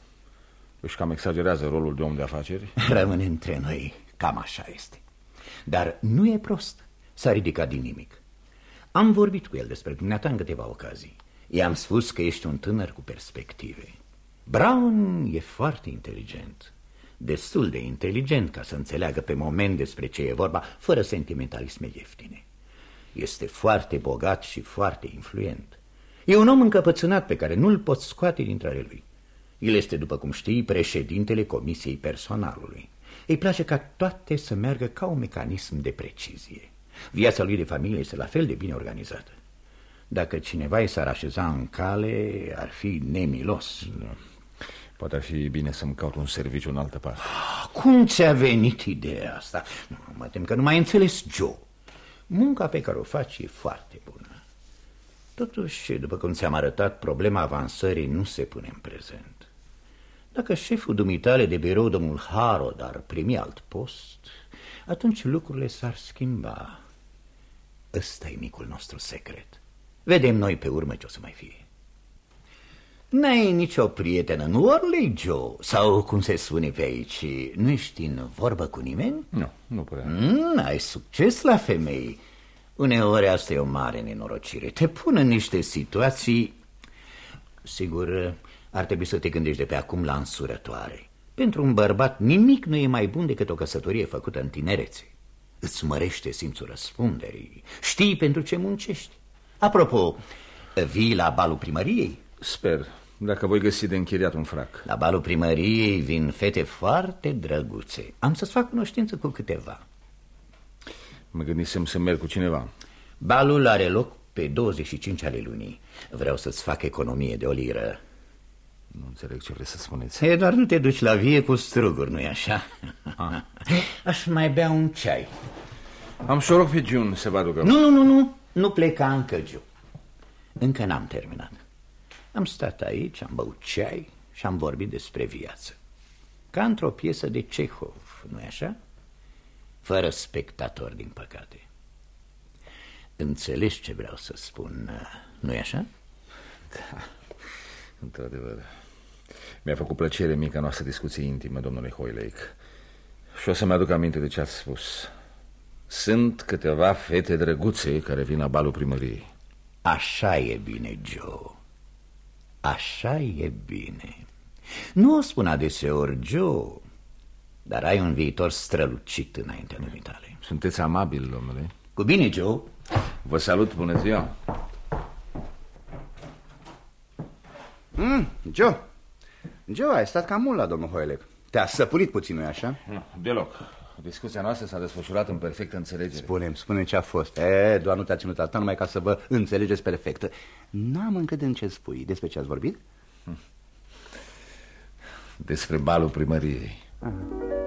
Își cam exagerează rolul de om de afaceri. [laughs] Rămâne între noi, cam așa este. Dar nu e prost, s-a ridicat din nimic. Am vorbit cu el despre dumneata în câteva ocazii. I-am spus că ești un tânăr cu perspective. Brown e foarte inteligent destul de inteligent ca să înțeleagă pe moment despre ce e vorba, fără sentimentalisme ieftine. Este foarte bogat și foarte influent. E un om încăpățânat pe care nu-l poți scoate dintre ale lui. El este, după cum știi, președintele Comisiei Personalului. Îi place ca toate să meargă ca un mecanism de precizie. Viața lui de familie este la fel de bine organizată. Dacă cineva i s-ar așeza în cale, ar fi nemilos. Da. Poate ar fi bine să-mi caut un serviciu în altă parte. Cum ți-a venit ideea asta? Nu, mă tem că nu mai înțeles Joe. Munca pe care o faci e foarte bună. Totuși, după cum ți-am arătat, problema avansării nu se pune în prezent. Dacă șeful dumitale de birou, domnul Harod, ar primi alt post, atunci lucrurile s-ar schimba. Ăsta e micul nostru secret. Vedem noi pe urmă ce o să mai fie. N-ai nicio prietenă în Orley, Joe? Sau cum se spune pe aici, nu ești în vorbă cu nimeni? Nu, nu prea. Mm, Ai succes la femei. Uneori asta e o mare nenorocire. Te pun în niște situații Sigur, ar trebui să te gândești de pe acum la însurătoare. Pentru un bărbat nimic nu e mai bun decât o căsătorie făcută în tinerețe. Îți mărește simțul răspunderii. Știi pentru ce muncești. Apropo, vii la balul primăriei? Sper. Dacă voi găsi de închiriat un frac. La balul primăriei vin fete foarte drăguțe. Am să-ți fac cunoștință cu câteva. Mă gândisem să merg cu cineva. Balul are loc pe 25 ale lunii. Vreau să-ți fac economie de o liră Nu înțeleg ce vreți să spuneți. E, doar nu te duci la vie cu struguri, nu-i așa? Ah. [laughs] Aș mai bea un ceai. Am și rog pe June să vă aducă Nu, nu, nu, nu, nu pleca încă, June Încă n-am terminat. Am stat aici, am băut ceai și am vorbit despre viață. Ca într-o piesă de Cehov, nu-i așa? Fără spectator, din păcate. Înțelegi ce vreau să spun, nu-i așa? Da, într-adevăr. Mi-a făcut plăcere mica noastră discuție intimă, domnule Hoylake. Și o să-mi aduc aminte de ce ați spus. Sunt câteva fete drăguțe care vin la balul primăriei. Așa e bine, Joe. Așa e bine. Nu o spun adeseori, Joe, dar ai un viitor strălucit înaintea dumitale. Sunteți amabil, domnule. Cu bine, Joe. Vă salut, bună ziua. Mm, Joe, Joe, ai stat cam mult la domnul Hoelec. Te-a săpurit puțin, nu așa? Nu, deloc. Discuția noastră s-a desfășurat în perfectă înțelegere. Spune-mi, spune ce a fost. E, doar nu te-a ținut asta numai ca să vă înțelegeți perfect. N-am încă de ce spui. Despre ce ați vorbit? Despre balul primăriei. Aha.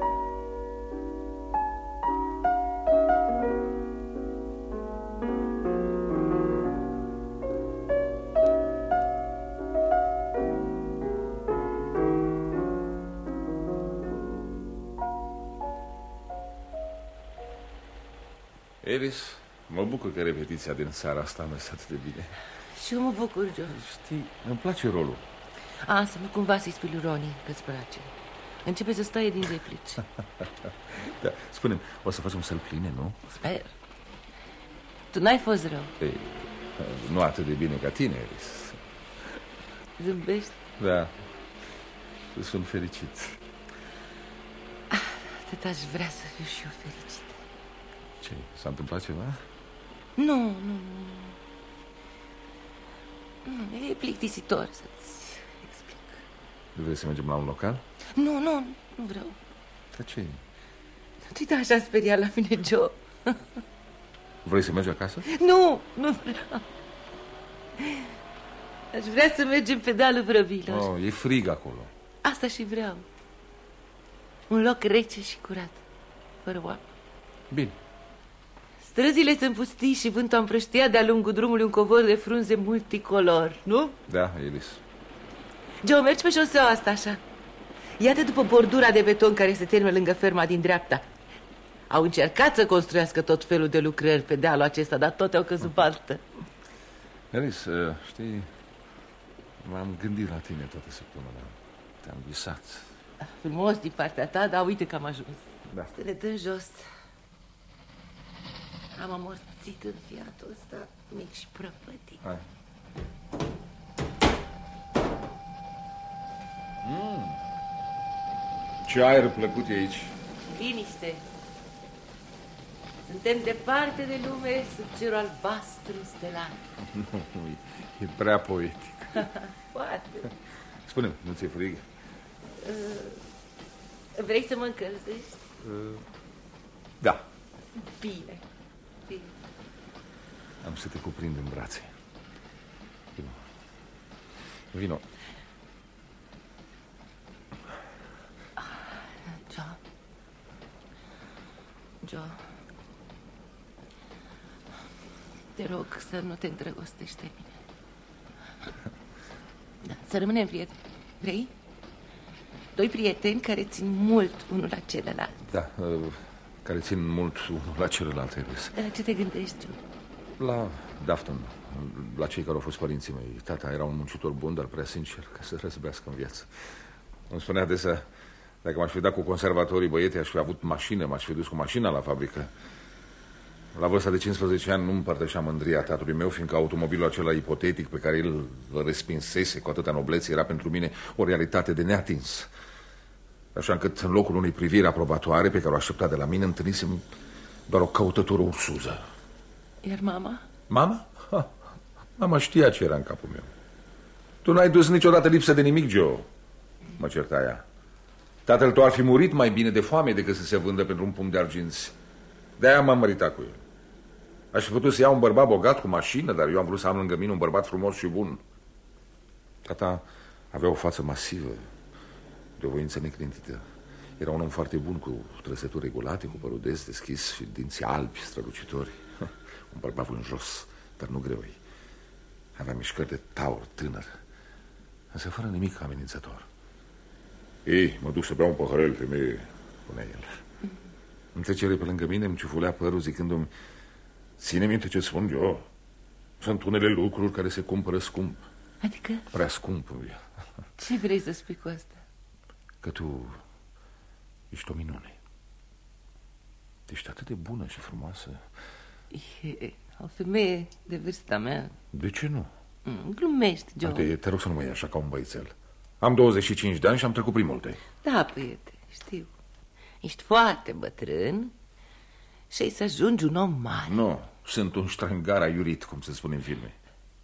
Bucur că repetiția din seara asta a mers atât de bine. Și eu mă bucur, John. Știi, îmi place rolul. A, să nu cumva să-i spui lui Ronnie că-ți place. Începe să stai din replici. [laughs] da, spune o să facem să-l pline, nu? Sper. Tu n-ai fost rău. Ei, nu atât de bine ca tine, Eris. Zâmbești? Da, sunt fericit. Atât aș vrea să fiu și eu fericit. Ce, s-a întâmplat ceva? Nu, nu, nu. Nu, e plictisitor să-ți explic. Vrei să mergem la un local? Nu, nu, nu vreau. Dar ce Tu te așa speriat la mine, Joe. Vrei să mergi acasă? Nu, nu vreau. Aș vrea să mergem pe dealul vrăbilor. Oh, e frig acolo. Asta și vreau. Un loc rece și curat, fără oameni. Bine. Străzile sunt pustii și vântul a împrăștiat de-a lungul drumului un covor de frunze multicolor, nu? Da, Elis. Joe, mergi pe șoseaua asta așa. Iată după bordura de beton care se termină lângă ferma din dreapta. Au încercat să construiască tot felul de lucrări pe dealul acesta, dar toate au căzut baltă. Elis, știi, m-am gândit la tine toată săptămâna. Te-am visat. Frumos din partea ta, dar uite că am ajuns. Da. Să ne dăm jos. Am amorțit în fiatul ăsta mic și prăpătit. Hai. Mm. Ce aer plăcut e aici. Liniște. Suntem departe de lume sub cerul albastru stelar. Nu, e prea poetic. [laughs] Poate. Spune nu ți-e frig? Uh, vrei să mă încălzești? Uh, da. Bine. Bine. Am să te cuprind în brațe. Vino. Vino. Joe. Joe. Te rog să nu te îndrăgostești de mine. Da, să rămânem prieteni. Vrei? Doi prieteni care țin mult unul la celălalt. Da, uh, care țin mult unul la celălalt, Elis. La ce te gândești, Joe? La Dafton, la cei care au fost părinții mei. Tata era un muncitor bun, dar prea sincer ca să răzbească în viață. Îmi spunea adesea, dacă m-aș fi dat cu conservatorii băieții, aș fi avut mașină, m-aș fi dus cu mașina la fabrică. La vârsta de 15 ani nu împărtășeam mândria tatălui meu, fiindcă automobilul acela ipotetic pe care el îl respinsese cu atâta noblețe era pentru mine o realitate de neatins. Așa încât în locul unei priviri aprobatoare pe care o aștepta de la mine, întâlnisem doar o căutătură ursuză. Iar mama? Mama? Ha, mama știa ce era în capul meu. Tu n-ai dus niciodată lipsă de nimic, Joe. Mă certa ea. Tatăl tău ar fi murit mai bine de foame decât să se vândă pentru un pumn de arginți. De-aia m-am măritat cu el. Aș fi putut să iau un bărbat bogat cu mașină, dar eu am vrut să am lângă mine un bărbat frumos și bun. Tata avea o față masivă, de o voință neclintită. Era un om foarte bun, cu trăsături regulate, cu părul des deschis și dinții albi strălucitori. Un bărbat jos, dar nu greoi. Avea mișcări de taur tânăr, însă fără nimic amenințător. Ei, mă duc să beau un păhărel, femeie, spunea el. În trecere pe lângă mine îmi ciufulea părul zicându-mi Ține minte ce spun eu. Sunt unele lucruri care se cumpără scump. Adică? Prea scump. Ce vrei să spui cu asta? Că tu ești o minune. Ești atât de bună și frumoasă. E o femeie de vârsta mea. De ce nu? Mm, Glumești, Joe. Te, te rog să nu mă iei așa ca un băițel. Am 25 de ani și am trecut prin multe. Da, priete, știu. Ești foarte bătrân și ai să ajungi un om mare. Nu, sunt un ștrangar aiurit, cum se spune în filme.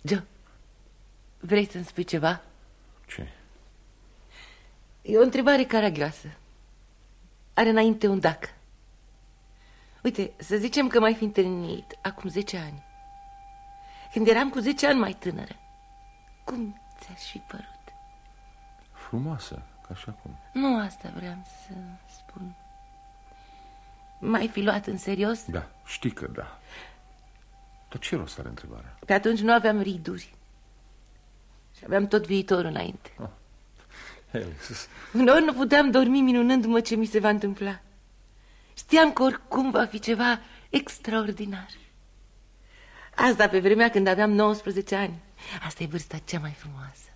Joe, vrei să-mi spui ceva? Ce? E o întrebare caragioasă. Are înainte un dac. Uite, să zicem că m-ai fi întâlnit acum 10 ani. Când eram cu 10 ani mai tânără. Cum ți-aș fi părut? Frumoasă, ca și acum. Nu asta vreau să spun. M-ai fi luat în serios? Da, știi că da. Dar ce rost are întrebarea? Pe atunci nu aveam riduri. Și aveam tot viitorul înainte. Oh. Alice. Uneori nu puteam dormi minunându-mă ce mi se va întâmpla. Știam că oricum va fi ceva extraordinar. Asta pe vremea când aveam 19 ani. Asta e vârsta cea mai frumoasă.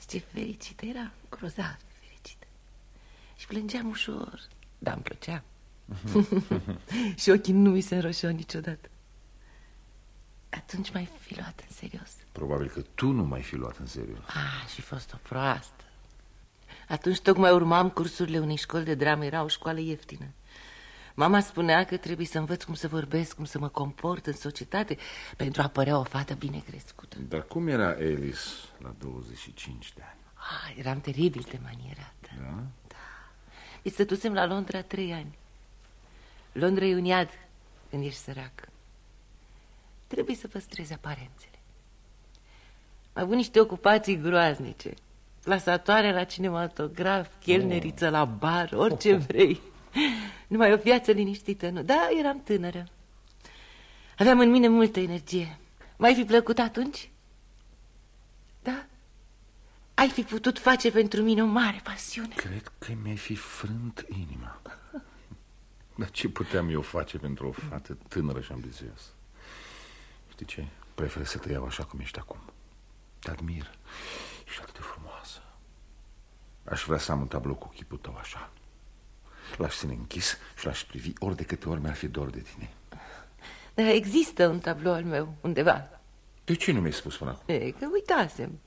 Și ce fericită era, grozav de fericită. Și plângeam ușor, dar îmi plăcea. [laughs] și ochii nu mi se înroșeau niciodată. Atunci m-ai fi luat în serios. Probabil că tu nu mai fi luat în serios. Ah, și fost o proastă. Atunci tocmai urmam cursurile unei școli de dramă, era o școală ieftină. Mama spunea că trebuie să învăț cum să vorbesc, cum să mă comport în societate pentru a părea o fată bine crescută. Dar cum era Alice la 25 de ani? Ah, eram teribil de manierată. Da? Mi stătusem la Londra trei ani. Londra e un iad când ești sărac. Trebuie să păstrezi aparențele. Am avut niște ocupații groaznice. Plasatoare la cinematograf, chelneriță la bar, orice vrei. Numai o viață liniștită, nu? Da, eram tânără. Aveam în mine multă energie. Mai fi plăcut atunci? Da? Ai fi putut face pentru mine o mare pasiune. Cred că mi-ai fi frânt inima. Dar ce puteam eu face pentru o fată tânără și ambițioasă? Știi ce? Prefer să te iau așa cum ești acum. Te admir. Ești atât de frumoasă. Aș vrea să am un tablou cu chipul tău așa. L-aș ține închis și l-aș privi ori de câte ori mi-ar fi dor de tine. Dar există un tablou al meu, undeva. De ce nu mi-ai spus până acum? E, că uitasem.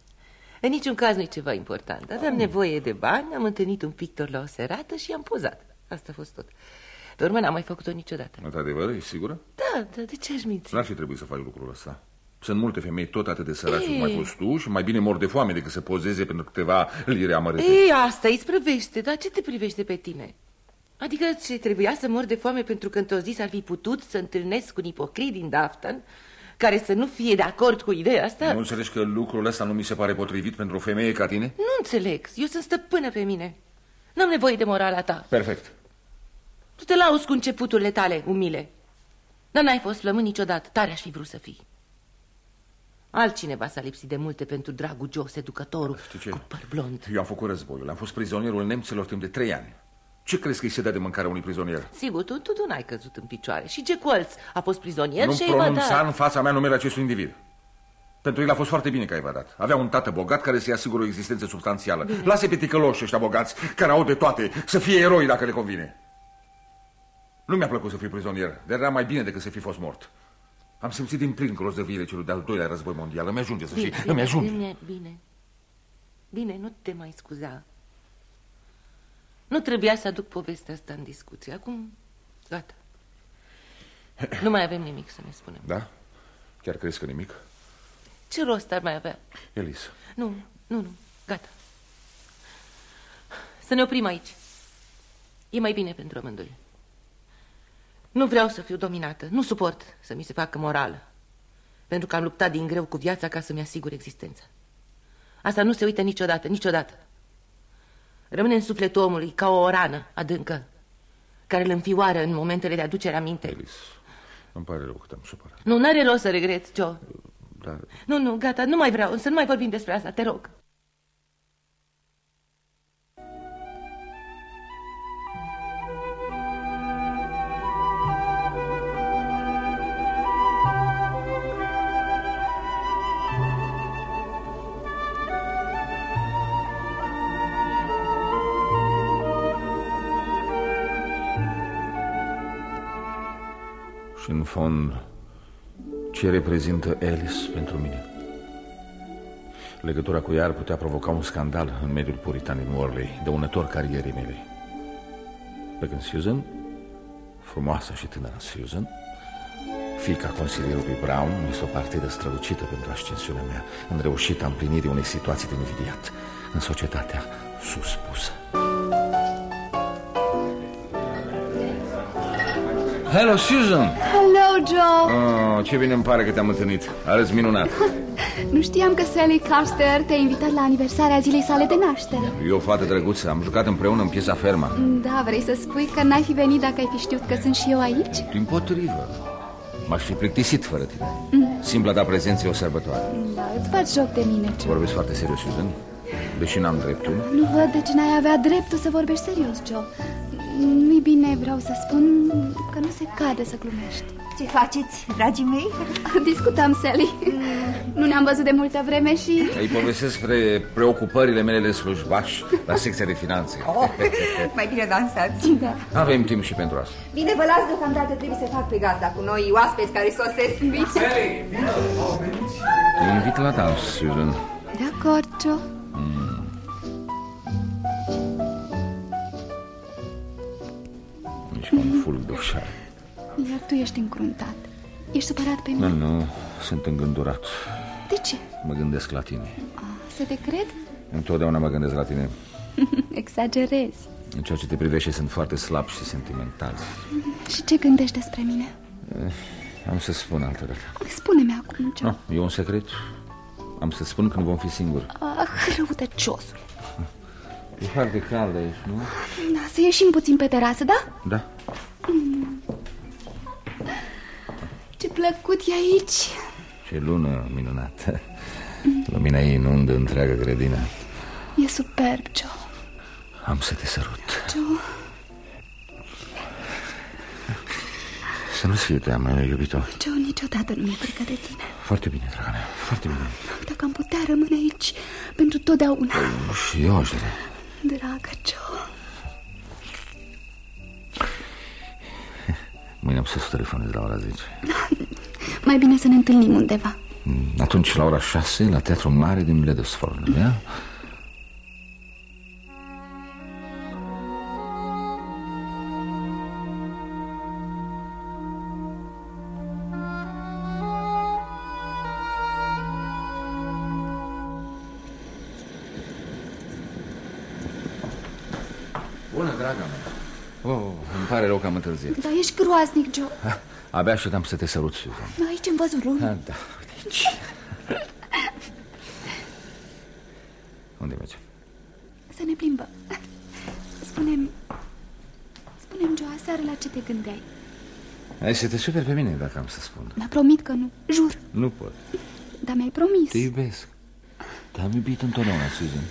În niciun caz nu e ceva important. Aveam nevoie de bani, am întâlnit un pictor la o serată și am pozat. Asta a fost tot. Pe urmă n-am mai făcut-o niciodată. Într-adevăr, ești sigură? Da, da, de ce aș minți? N-ar fi trebuit să faci lucrul ăsta. Sunt multe femei tot atât de sărace Ei. cum ai fost tu și mai bine mor de foame decât să pozeze pentru câteva lire amărâte. Ei, asta îți privește, dar ce te privește pe tine? Adică ce trebuia să mor de foame pentru că într-o zi s-ar fi putut să întâlnesc un ipocrit din Dafton care să nu fie de acord cu ideea asta? Nu înțelegi că lucrul ăsta nu mi se pare potrivit pentru o femeie ca tine? Nu înțeleg, eu sunt stăpână pe mine. N-am nevoie de morala ta. Perfect. Tu te lauzi cu începuturile tale, umile. Dar n-ai fost flământ niciodată, tare aș fi vrut să fii. Altcineva s-a lipsit de multe pentru dragul Joe, seducătorul, Știi ce? cu păr blond. Eu am făcut războiul, am fost prizonierul nemților timp de trei ani. Ce crezi că îi se dă de mâncare unui prizonier? Sigur, tu, tu, tu n-ai căzut în picioare. Și Jack Wells a fost prizonier nu și ai pronunța evadat. în fața mea numele acestui individ. Pentru el a fost foarte bine că a evadat. Avea un tată bogat care să-i asigură o existență substanțială. Bine. Lasă pe ticăloși ăștia bogați, care au de toate, să fie eroi dacă le convine. Nu mi-a plăcut să fiu prizonier, dar era mai bine decât să fi fost mort. Am simțit din plin grozăviile celui de-al doilea război mondial. Îmi ajunge să știi, îmi ajunge. Bine, bine. Bine, nu te mai scuza. Nu trebuia să aduc povestea asta în discuție. Acum, gata. [clears throat] Nu mai avem nimic să ne spunem. Da? Chiar crezi că nimic? Ce rost ar mai avea? Elis, Nu, nu, nu, gata. Să ne oprim aici. E mai bine pentru amândoi. Nu vreau să fiu dominată. Nu suport să mi se facă morală. Pentru că am luptat din greu cu viața ca să-mi asigur existența. Asta nu se uită niciodată, niciodată. Rămâne în sufletul omului ca o rană adâncă, care îl înfioară în momentele de aducere aminte. Elis, îmi pare rău că te-am supărat. Nu, n-are rost să regreți, Joe. dar... Nu, nu, gata, nu mai vreau, să nu mai vorbim despre asta, te rog. Și în fond, ce reprezintă Alice pentru mine? Legătura cu ea ar putea provoca un scandal în mediul puritan din Morley, dăunător carierei mele. Pe când Susan, frumoasă și tânără Susan, fica consilierului Brown, este o partidă strălucită pentru ascensiunea mea în reușita împlinirii unei situații de invidiat în societatea suspusă. Hello, Susan! Hello, Joe! Oh, ce bine îmi pare că te-am întâlnit. Arăți minunat. [laughs] Nu știam că Sally Carster te-a invitat la aniversarea zilei sale de naștere. E o fată drăguță. Am jucat împreună în piesa Ferma. Da, vrei să spui că n-ai fi venit dacă ai fi știut că sunt și eu aici? Din potrivă. M-aș fi plictisit fără tine. Mm. Simpla ta prezență e o sărbătoare. Da, îți faci joc de mine, Joe. Vorbesc foarte serios, Susan. Deși n-am dreptul. Nu văd de ce n-ai avea dreptul să vorbești serios, Joe. Nu-i bine, vreau să spun că nu se cade să glumești. Ce faceți, dragii mei? [laughs] Discutam, Sally. Nu ne-am văzut de multă vreme și... Îi povestesc spre preocupările mele de slujbaș la secția de finanțe. Oh, mai bine dansați. Da. Avem timp și pentru asta. Bine, vă las deocamdată, trebuie să fac pe gazda cu noi oaspeți care sosesc. Te invit la dans, Susan. De acord, Joe. Ești un fulg de ușar. Iar tu ești încruntat. Ești supărat pe mine? Nu, nu, sunt îngândurat. De ce? Mă gândesc la tine. Să te cred? Întotdeauna mă gândesc la tine. [laughs] Exagerezi. În ceea ce te privește sunt foarte slab și sentimental. Și ce gândești despre mine? Eh, Am să spun altă dată. Spune-mi acum, Joe. No, e un secret. Am să spun când vom fi singuri. Ah, [laughs] răutăciosul. E foarte cald aici, nu? Da, să ieșim puțin pe terasă, da? Da. Mm. Ce plăcut e aici. Ce lună minunată. Lumina ei inundă întreaga grădină. E superb, Joe. Am să te sărut. Joe, Să nu-ți fie teamă, iubito. Joe, niciodată nu mi-e frică de tine. Foarte bine, draga mea, foarte bine. Dacă am putea rămâne aici pentru totdeauna. Și eu aș vrea. Dragă Joe. Mâine am să-ți telefonez la ora 10. [laughs] Mai bine să ne întâlnim undeva. Atunci, la ora 6, la Teatrul Mare din Bledosforn, da? Pare rău că am întârziat. Dar ești groaznic, Joe. Abia așteptam să te sărut, Susan. Aici în văzurul. Ah, da, uite aici. Unde mergem? Să ne plimbăm. Spune-mi... Spune-mi, Joe, aseară la ce te gândeai? Ai să te superi pe mine dacă am să spun. Mi-a promit că nu. Jur. Nu pot. Dar mi-ai promis. Te iubesc. Te-am iubit întotdeauna, Susan.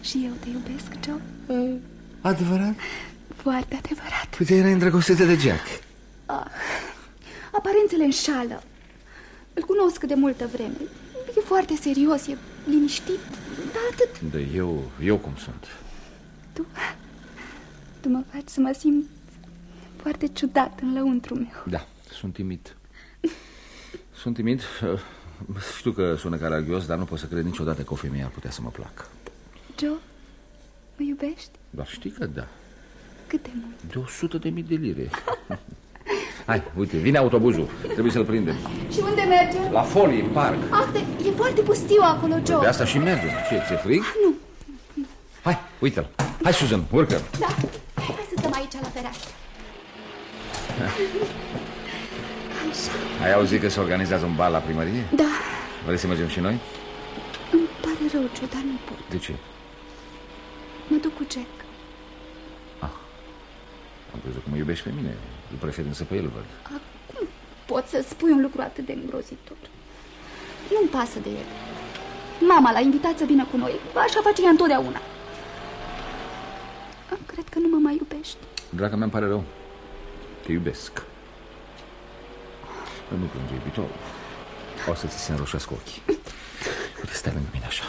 Și eu te iubesc, Joe. Adevărat? Foarte adevărat. Uite, erai îndrăgostită de Jack. Ah, aparențele înșală. Îl cunosc de multă vreme. E foarte serios, e liniștit, dar atât. Da, eu, eu cum sunt? Tu, tu mă faci să mă simt foarte ciudat în lăuntru meu. Da, sunt timid. Sunt timid. Știu că sună caragios, dar nu pot să cred niciodată că o femeie ar putea să mă placă. Joe, mă iubești? Dar știi că da. Cât de mult? De o sută de mii de lire. [laughs] Hai, uite, vine autobuzul. Trebuie să-l prindem. Și unde mergem? La folie, în parc. Ah, de, e foarte pustiu acolo, Joe. De asta și mergem. Ce, ți-e frig? Ah, nu. Hai, uite-l. Hai, Susan, urcă. Da, hai să stăm aici la fereastră. Așa. Ai auzit că se organizează un bal la primărie? Da, Vrei să mergem și noi? îmi pare rău, Joe, dar nu pot. De ce? Mă duc cu Jack. Am crezut că mă iubești pe mine. Îl prefer însă pe el, văd. Acum pot să spui un lucru atât de îngrozitor. Nu-mi pasă de el. Mama l-a invitat să vină cu noi. Așa face ea întotdeauna. Cred că nu mă mai iubești. Draga mea, îmi pare rău. Te iubesc. Nu plânge, iubito. O să ți se înroșească ochii. Uite, stai lângă mine așa.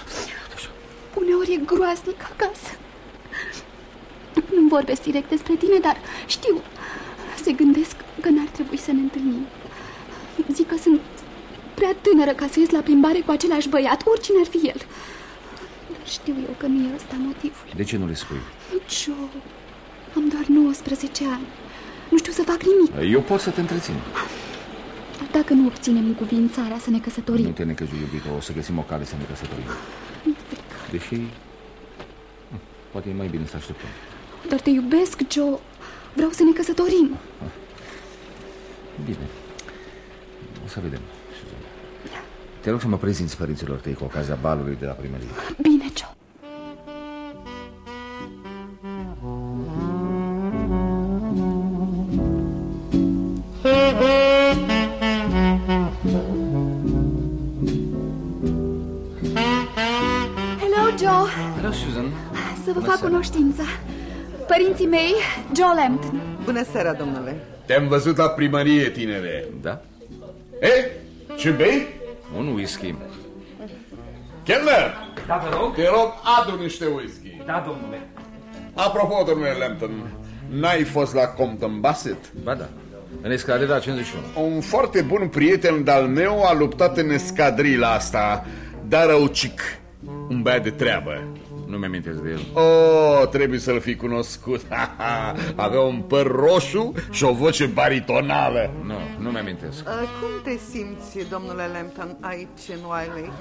așa. Uneori e groaznic acasă. Nu vorbesc direct despre tine, dar știu. Se gândesc că n-ar trebui să ne întâlnim. Zic că sunt prea tânără ca să ies la plimbare cu același băiat, oricine ar fi el. Dar știu eu că nu e ăsta motivul. De ce nu le spui? Joe, am doar 19 ani. Nu știu să fac nimic. Eu pot să te întrețin. Dacă nu obținem încuvințarea să ne căsătorim... Nu te necăji, iubito, o să găsim o cale să ne căsătorim. Deși... hm, Poate e mai bine să așteptăm. Dar te iubesc, Joe. Vreau să ne căsătorim. Bine. O să vedem. Te rog să mă prezinți părinților tăi cu ocazia balului de la primărie. Bine, Joe. Hello, Joe. Hello, Susan. Să vă fac cunoștință. Părinții mei, Joe Lampton. Bună seara, domnule. Te-am văzut la primărie, tinere. Da? E? Ce bei? Un whisky. Kellner! Da, vă rog? Te rog, adu niște whisky. Da, domnule. Apropo, domnule Lampton, n-ai fost la Compton Bassett? Ba da. În escadrila 51. Un foarte bun prieten de-al meu a luptat în escadrila asta, dar răucic. Un băiat de treabă. Nu mi-amintesc de el. Oh, trebuie să-l fi cunoscut. [laughs] Avea un păr roșu și o voce baritonală. Nu, nu mi-amintesc. Uh, cum te simți, domnule Lampton, aici în Wiley?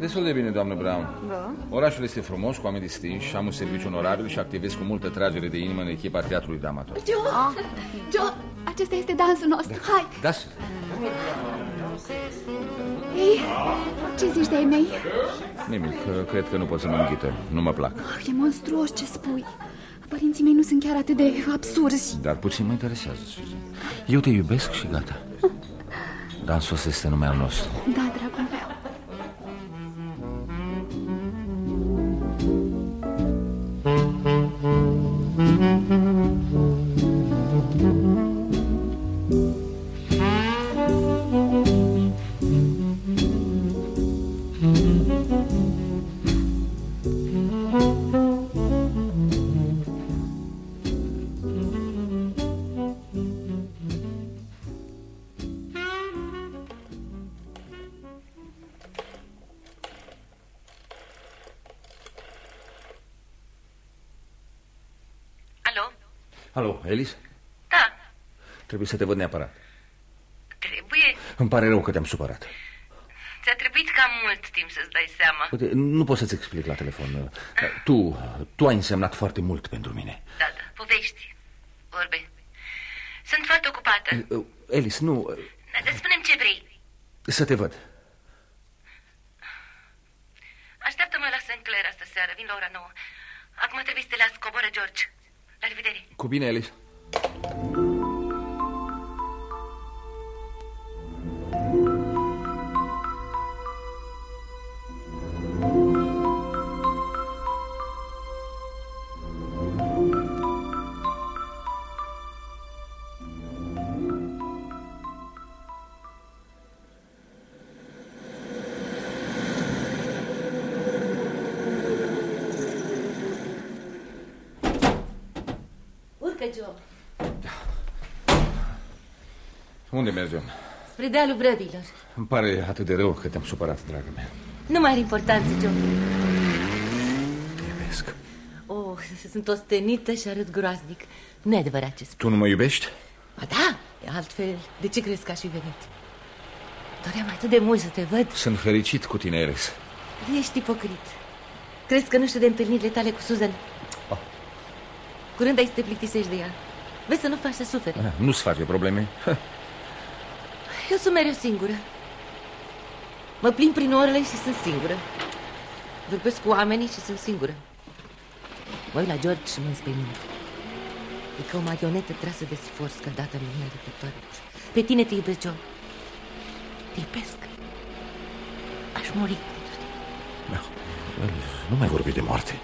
Destul de bine, doamnă Brown. Da? Orașul este frumos, cu oameni distinși, am un serviciu onorabil și activez cu multă tragere de inimă în echipa teatrului de amator. Joe, Joe, acesta este dansul nostru. Hai. Da, Ei, ce zici de ei mei? nimic, cred că nu pot să mă înghită. Nu mă plac. Ah, E monstruos ce spui. Părinții mei nu sunt chiar atât de absurzi. Dar puțin mă interesează, Susan. Eu te iubesc și gata. Dansul ăsta este numele nostru. Da, dragul meu. Elis? Da, Trebuie să te văd neapărat. trebuie. Îmi pare rău că te-am supărat. Ți-a trebuit cam mult timp să-ți dai seama. Uite, nu pot să-ți explic la telefon. Tu, tu ai însemnat foarte mult pentru mine. Da, da, povești, vorbe. Sunt foarte ocupată. Elis, nu, Dar spune ce vrei. să te văd. Așteaptă-mă la St. Clair astă seară, vin la ora 9. Acum trebuie să te las, coboară George. La revedere. Cu bine, Elis. Urcă, Joe. Unde mergem? Spre dealul vrăbilor. Îmi pare atât de rău că te-am supărat, dragă mea. Nu mai are importanță, Joe. Te iubesc. Oh, [laughs] sunt ostenită și arăt groaznic. Nu e adevărat ce spun. Tu nu mă iubești? Ba da, altfel, de ce crezi că aș fi venit? Doream atât de mult să te văd. Sunt fericit cu tine, Elis. Ești ipocrit. Crezi că nu știu de întâlnirile tale cu Susan? Curând ai să te plictisești de ea. Vezi să nu faci să suferi. Ah, Nu-ți face probleme? Eu sunt mereu singură. Mă plimb prin orele și sunt singură. Vorbesc cu oamenii și sunt singură. Mă uit la George și mă înspăimânt. E ca o marionetă trasă de sforț cădată în lumea reflectoare. Pe tine te iubesc, Joe. Te iubesc. aș muri. Nu mai vorbi de moarte.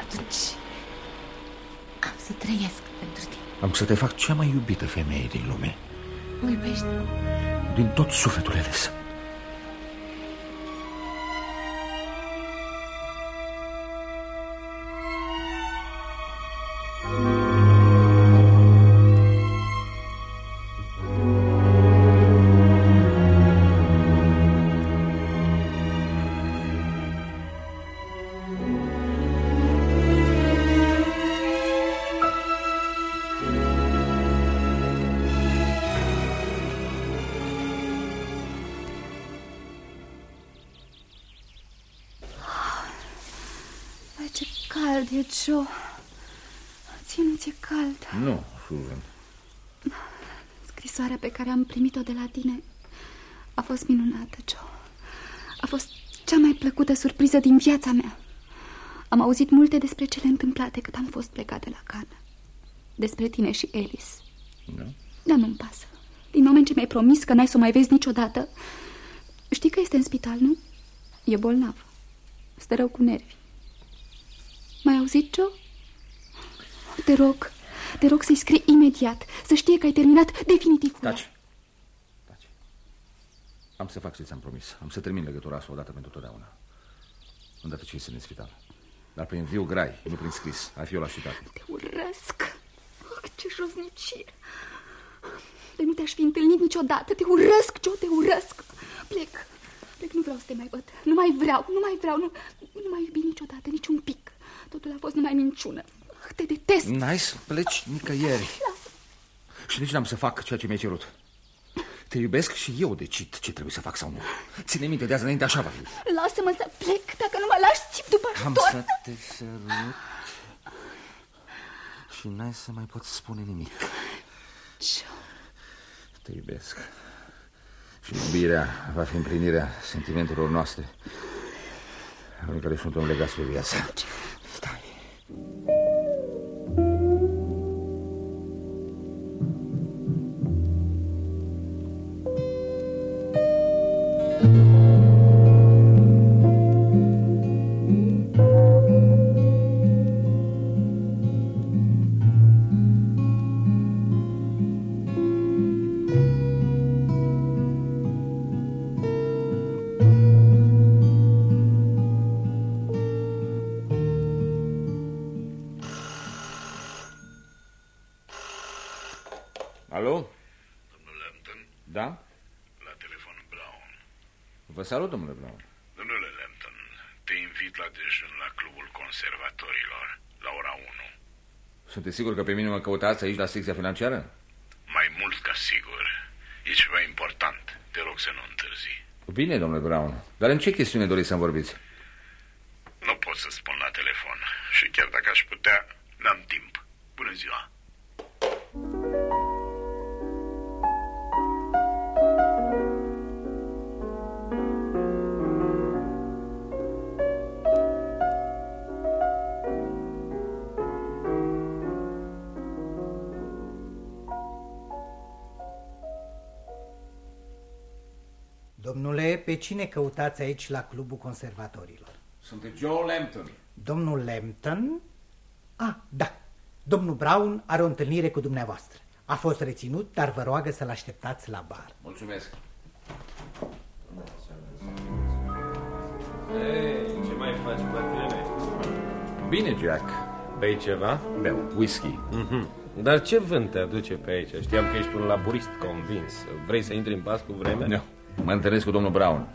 Atunci am să trăiesc pentru tine. Am să te fac cea mai iubită femeie din lume. Mă iubești? Din tot sufletul, Elis. Surpriză din viața mea. Am auzit multe despre cele întâmplate cât am fost plecat de la Cana. Despre tine și Alice. Da? Dar nu-mi pasă. Din moment ce mi-ai promis că n-ai să o mai vezi niciodată, știi că este în spital, nu? E bolnav. Stă rău cu nervi. Mai auzit, Joe? Te rog, te rog să-i scrii imediat, să știe că ai terminat definitiv cu ea. Taci. Taci. Am să fac ce ți-am promis. Am să termin legătura asta odată pentru totdeauna. Îndată ce ies în spital. Dar prin viu grai, nu prin scris. Ai fi o lașitate. Te urăsc. Oh, ce josnicie. De nu te-aș fi întâlnit niciodată. Te urăsc, Joe, te urăsc. Plec. Plec, nu vreau să te mai văd. Nu mai vreau, nu mai vreau. Nu, nu mai iubi niciodată, nici un pic. Totul a fost numai minciună. Ah, Te detest. N-ai să pleci nicăieri. Lasă. Și nici n-am să fac ceea ce mi-ai cerut. Te iubesc și eu decid ce trebuie să fac sau nu. Ține minte de azi înainte, așa va fi. Lasă-mă să plec. Dacă nu mă lași, țip după Am ajutor. să te sărut și n-ai să mai poți spune nimic. Joe. Te iubesc. Și iubirea va fi împlinirea sentimentelor noastre, noi care suntem legați pe viață. Stai. Salut, domnule Brown. Domnule Lambton, te invit la dejun la Clubul Conservatorilor, la ora 1. Sunteți sigur că pe mine mă căutați aici la secția financiară? Mai mult ca sigur. E ceva important. Te rog să nu întârzi. Bine, domnule Brown. Dar în ce chestiune doriți să-mi vorbiți? Pe cine căutați aici la Clubul Conservatorilor? Sunt Joe Lampton. Domnul Lampton? Ah, da. Domnul Brown are o întâlnire cu dumneavoastră. A fost reținut, dar vă roagă să-l așteptați la bar. Mulțumesc. Ei, ce mai faci, bătrâne? Bine, Jack. Bei ceva? Beau whisky. Mhm. Dar ce vânt te aduce pe aici? Știam că ești un laburist convins. Vrei să intri în pas cu vremea? Nu. Mă întâlnesc cu domnul Brown.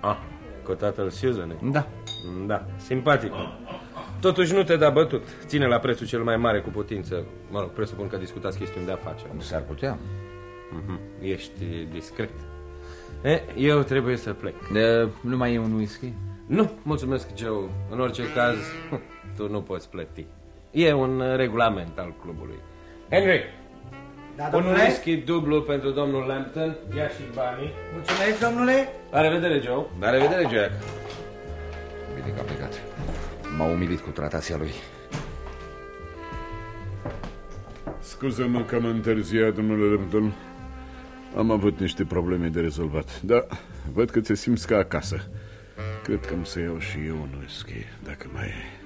Ah, cu tatăl Susan? Da. Da, simpatic. Totuși nu te da bătut. Ține la prețul cel mai mare cu putință. Mă rog, presupun că discutați chestiuni de afaceri. S-ar putea. Mhm. Ești discret. E, eu trebuie să plec. De, nu mai e un whisky? Nu, mulțumesc, Joe. În orice caz, [laughs] tu nu poți plăti. E un regulament al clubului. Henry, Da, un domnule? whisky dublu pentru domnul Lampton. Ia și banii. Mulțumesc, domnule. La revedere, Joe. La revedere, Jack. Bine că a plecat. M-a umilit cu tratația lui. Scuză-mă că am întârziat, domnule Lambton. Am avut niște probleme de rezolvat, dar văd că te simți ca acasă. Cred că am să iau și eu un whisky, dacă mai e.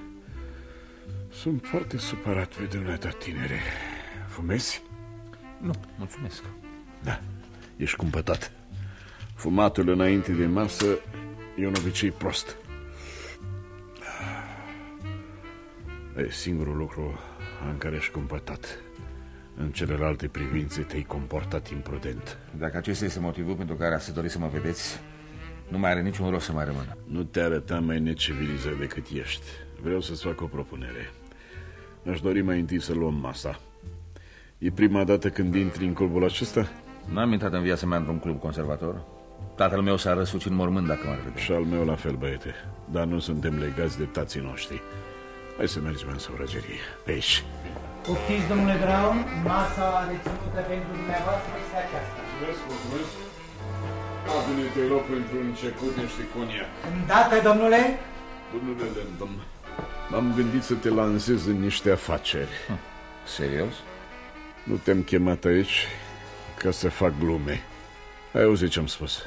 Sunt foarte supărat pe dumneata tinere. Fumezi? Nu, mulțumesc. Da, ești cumpătat. Fumatul înainte de masă e un obicei prost. E singurul lucru în care ești cumpătat. În celelalte privințe te-ai comportat imprudent. Dacă acesta este motivul pentru care ați dori să mă vedeți, nu mai are niciun rost să mai rămân. Nu te arăta mai necivilizat decât ești. Vreau să-ți fac o propunere. Aș dori mai întâi să luăm masa. E prima dată când intri în clubul acesta? N-am intrat în viața mea într-un club conservator. Tatăl meu s-a răsucit în mormânt dacă m-ar vedea. Și al meu la fel, băiete. Dar nu suntem legați de tații noștri. Hai să mergem în săurăgerie. Pe aici. Poftiți, domnule Brown, masa reținută pentru dumneavoastră este aceasta. Mulțumesc, mulțumesc. Adune, te rog, pentru început niște coniac. Îndată, domnule? Domnule Lenton, m-am gândit să te lansez în niște afaceri. Serios? Nu te-am chemat aici ca să fac glume. Ai auzit ce-am spus.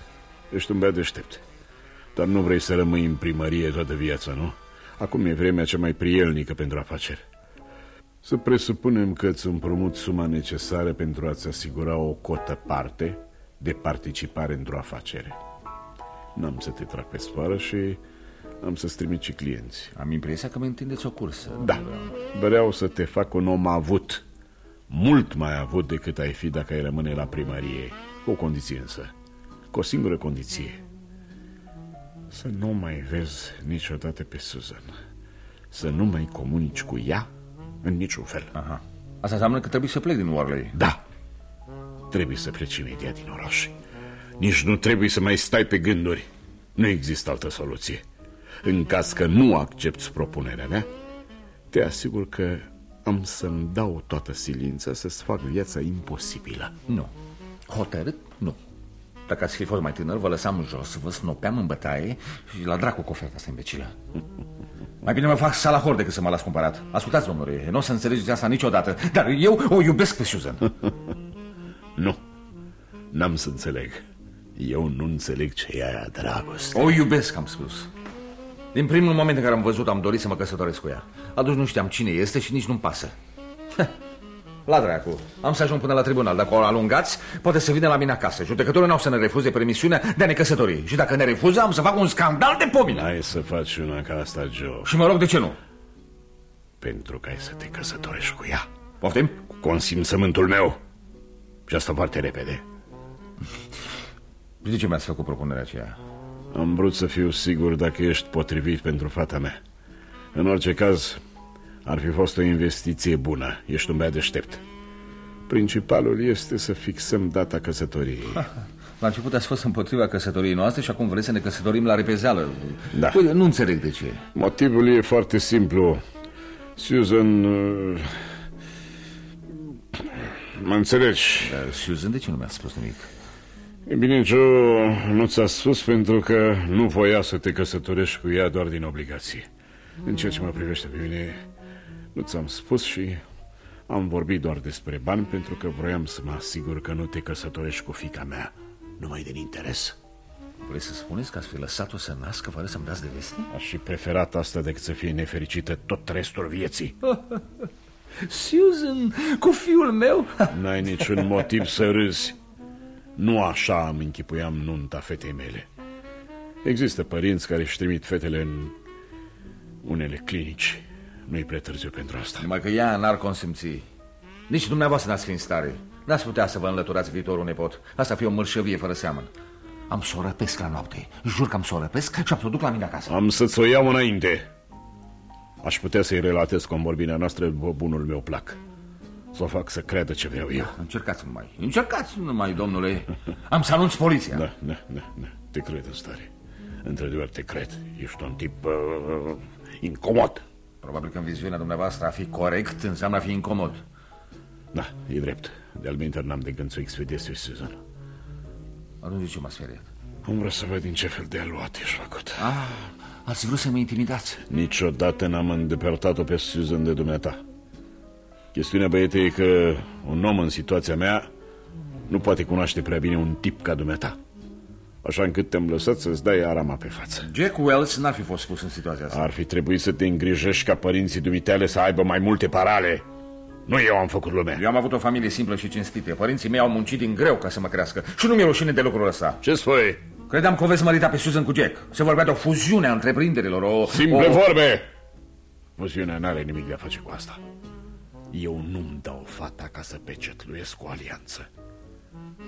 Ești un băiat deștept. Dar nu vrei să rămâi în primărie toată viața, nu? Acum e vremea cea mai prielnică pentru afaceri. Să presupunem că îți împrumut suma necesară pentru a-ți asigura o cotă parte de participare într-o afacere. N-am să te trag pe sfoară și am să-ți trimit și clienți. Am impresia că mă întindeți o cursă. Da, vreau să te fac un om avut. Mult mai avut decât ai fi dacă ai rămâne la primărie. Cu o condiție însă. Cu o singură condiție. Să nu mai vezi niciodată pe Susan. Să nu mai comunici cu ea în niciun fel. Aha. Asta înseamnă că trebuie să plec din Warley. Da. Trebuie să pleci imediat din oraș. Nici nu trebuie să mai stai pe gânduri. Nu există altă soluție. În caz că nu accepti propunerea mea, te asigur că am să-mi dau toată silința să-ți fac viața imposibilă. Nu. Hotărât? Nu. Dacă ați fi fost mai tânăr, vă lăsam jos, vă snopeam în bătaie și la dracu cu oferta asta imbecilă. Mai bine mă fac salahor decât să mă las cumpărat. Ascultați, domnule, nu o să înțelegeți asta niciodată, dar eu o iubesc pe Susan. [laughs] nu, n-am să înțeleg. Eu nu înțeleg ce e aia dragoste. O iubesc, am spus. Din primul moment în care am văzut, am dorit să mă căsătoresc cu ea. Atunci nu știam cine este și nici nu-mi pasă. La dracu, am să ajung până la tribunal. Dacă o alungați, poate să vină la mine acasă. Judecătorul nu o să ne refuze permisiunea de a ne căsători. Și dacă ne refuză, am să fac un scandal de pomine. Hai să faci una ca asta, Joe. Și mă rog, de ce nu? Pentru că ai să te căsătorești cu ea. Poftim? Cu consimțământul meu. Și asta foarte repede. De ce mi-ați făcut propunerea aceea? Am vrut să fiu sigur dacă ești potrivit pentru fata mea. În orice caz, ar fi fost o investiție bună. Ești un băiat deștept. Principalul este să fixăm data căsătoriei. La început ați fost împotriva căsătoriei noastre și acum vreți să ne căsătorim la repezeală. Da. Uite, nu înțeleg de ce. Motivul e foarte simplu. Susan... uh, Mă înțelegi? Dar Susan, de ce nu mi-a spus nimic? E bine, Joe, nu ți-a spus pentru că nu voia să te căsătorești cu ea doar din obligație. În ceea ce mă privește pe mine, nu ți-am spus și am vorbit doar despre bani pentru că vroiam să mă asigur că nu te căsătorești cu fica mea, numai din interes. Vreți să spuneți că ați fi lăsat-o să nască fără să-mi dați de veste? Aș fi preferat asta decât să fie nefericită tot restul vieții. [laughs] Susan, cu fiul meu? N-ai niciun motiv să râzi. Nu așa îmi închipuiam nunta fetei mele. Există părinți care își trimit fetele în unele clinici. Nu-i prea târziu pentru asta. Numai că ea n-ar consimți. Nici dumneavoastră n-ați fi în stare. N-ați putea să vă înlăturați viitorul nepot. Asta fi o mărșăvie fără seamăn. Am să o răpesc la noapte. Jur că am să o răpesc și am să o duc la mine acasă. Am să-ți o iau înainte. Aș putea să-i relatez convorbirea noastră după bunul meu plac. Să o fac să creadă ce vreau eu. Încercați numai. Încercați numai, domnule. Am să anunț poliția. Da, da, da, da. Te cred în stare. Într-adevăr te cred. Ești un tip uh, incomod. Probabil că în viziunea dumneavoastră a fi corect înseamnă a fi incomod. Da, e drept. De-al minter n-am de gând să o expediez pe Susan. Atunci de ce m-ați speriat? Am vrea să văd din ce fel de aluat ești făcut. Ah, ați vrut să mă intimidați? Niciodată n-am îndepărtat-o pe Susan de dumneata. Chestiunea, băiete, e că un om în situația mea Nu poate cunoaște prea bine un tip ca dumneata. Așa încât te-am lăsat să-ți dai arama pe față. Jack Wells n-ar fi fost spus în situația asta. Ar fi trebuit să te îngrijești ca părinții dumitale să aibă mai multe parale. Nu eu am făcut lumea. Eu am avut o familie simplă și cinstită. Părinții mei au muncit din greu ca să mă crească. Și nu mi-e rușine de lucrul ăsta. Ce spui? Credeam că o veți mărita pe Susan cu Jack. Se vorbea de o fuziune a întreprinderilor, o... Simple o... vorbe! Fuziunea n-are nimic de a face cu asta. Eu nu-mi dau fata ca să pecetluiesc o alianță.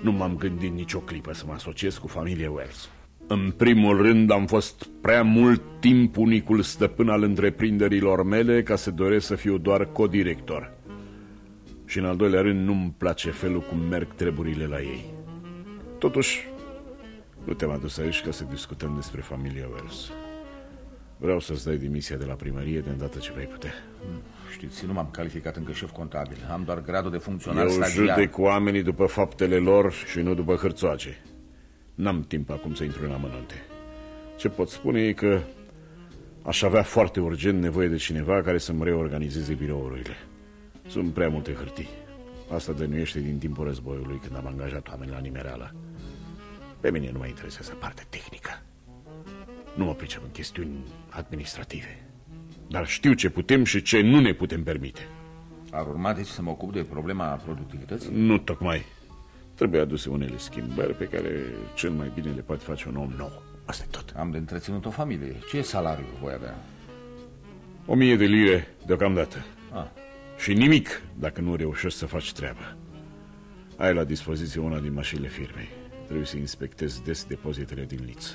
Nu m-am gândit nicio clipă să mă asociez cu familia Wells. În primul rând am fost prea mult timp unicul stăpân al întreprinderilor mele ca să doresc să fiu doar codirector. Și în al doilea rând nu-mi place felul cum merg treburile la ei. Totuși, nu te-am adus aici ca să discutăm despre familia Wells. Vreau să-ți dai demisia de la primărie de îndată ce vei putea. Știți, nu m-am calificat încă șef contabil. Am doar gradul de funcționar Eu stagiar. judec oamenii după faptele lor și nu după hârțoace. N-am timp acum să intru în amănunte. Ce pot spune e că aș avea foarte urgent nevoie de cineva care să-mi reorganizeze birourile. Sunt prea multe hârtii. Asta dănuiește din timpul războiului când am angajat oameni la nimereală. Pe mine nu mă interesează partea tehnică. Nu mă pricep în chestiuni administrative. Dar știu ce putem și ce nu ne putem permite. Ar urma deci să mă ocup de problema productivității? Nu tocmai. Trebuie aduse unele schimbări pe care cel mai bine le poate face un om nou. Asta e tot. Am de întreținut o familie. Ce salariu voi avea? O mie de lire deocamdată. Ah. Și nimic dacă nu reușești să faci treaba. Ai la dispoziție una din mașinile firmei. Trebuie să inspectezi des depozitele din liț.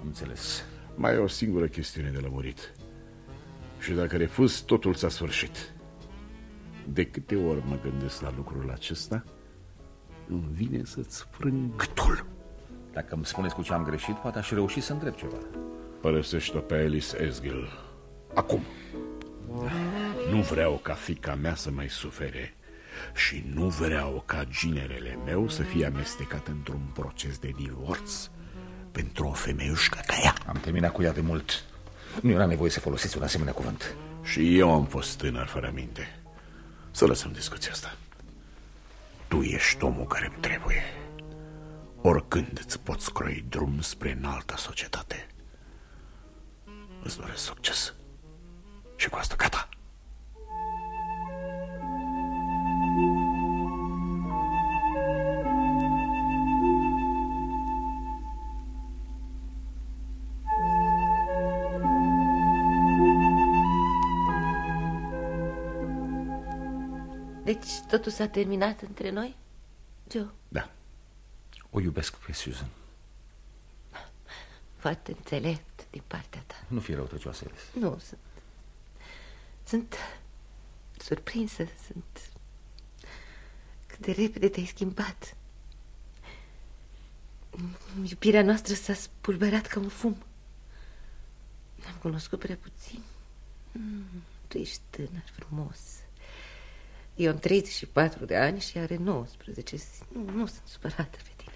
Am înțeles. Mai e o singură chestiune de lămurit. Și dacă refuz, totul s-a sfârșit. De câte ori mă gândesc la lucrul acesta, îmi vine să-ți frâng gâtul. Dacă îmi spuneți cu ce am greșit, poate aș reuși să întreb ceva. Părăsește-o pe Alice Esghill. Acum. Nu vreau ca fica mea să mai sufere și nu vreau ca ginerele meu să fie amestecat într-un proces de divorț pentru o femeiușcă ca ea. Am terminat cu ea de mult. Nu era nevoie să folosiți un asemenea cuvânt. Și eu am fost tânăr fără minte. Să lăsăm discuția asta. Tu ești omul care îmi trebuie. Oricând îți poți scroi drum spre înaltă societate. Îți doresc succes. Și cu asta gata. Deci totul s-a terminat între noi? Joe? Da. O iubesc pe Susan. Foarte înțelept din partea ta. Nu fi răutăcioasă, Alice. Nu, sunt... Sunt surprinsă, sunt... Cât de repede te-ai schimbat. Iubirea noastră s-a spulberat ca un fum. Am cunoscut prea puțin. Mm, tu ești tânăr, frumos. Eu am 34 de ani și are 19. Nu, nu sunt supărată pe tine.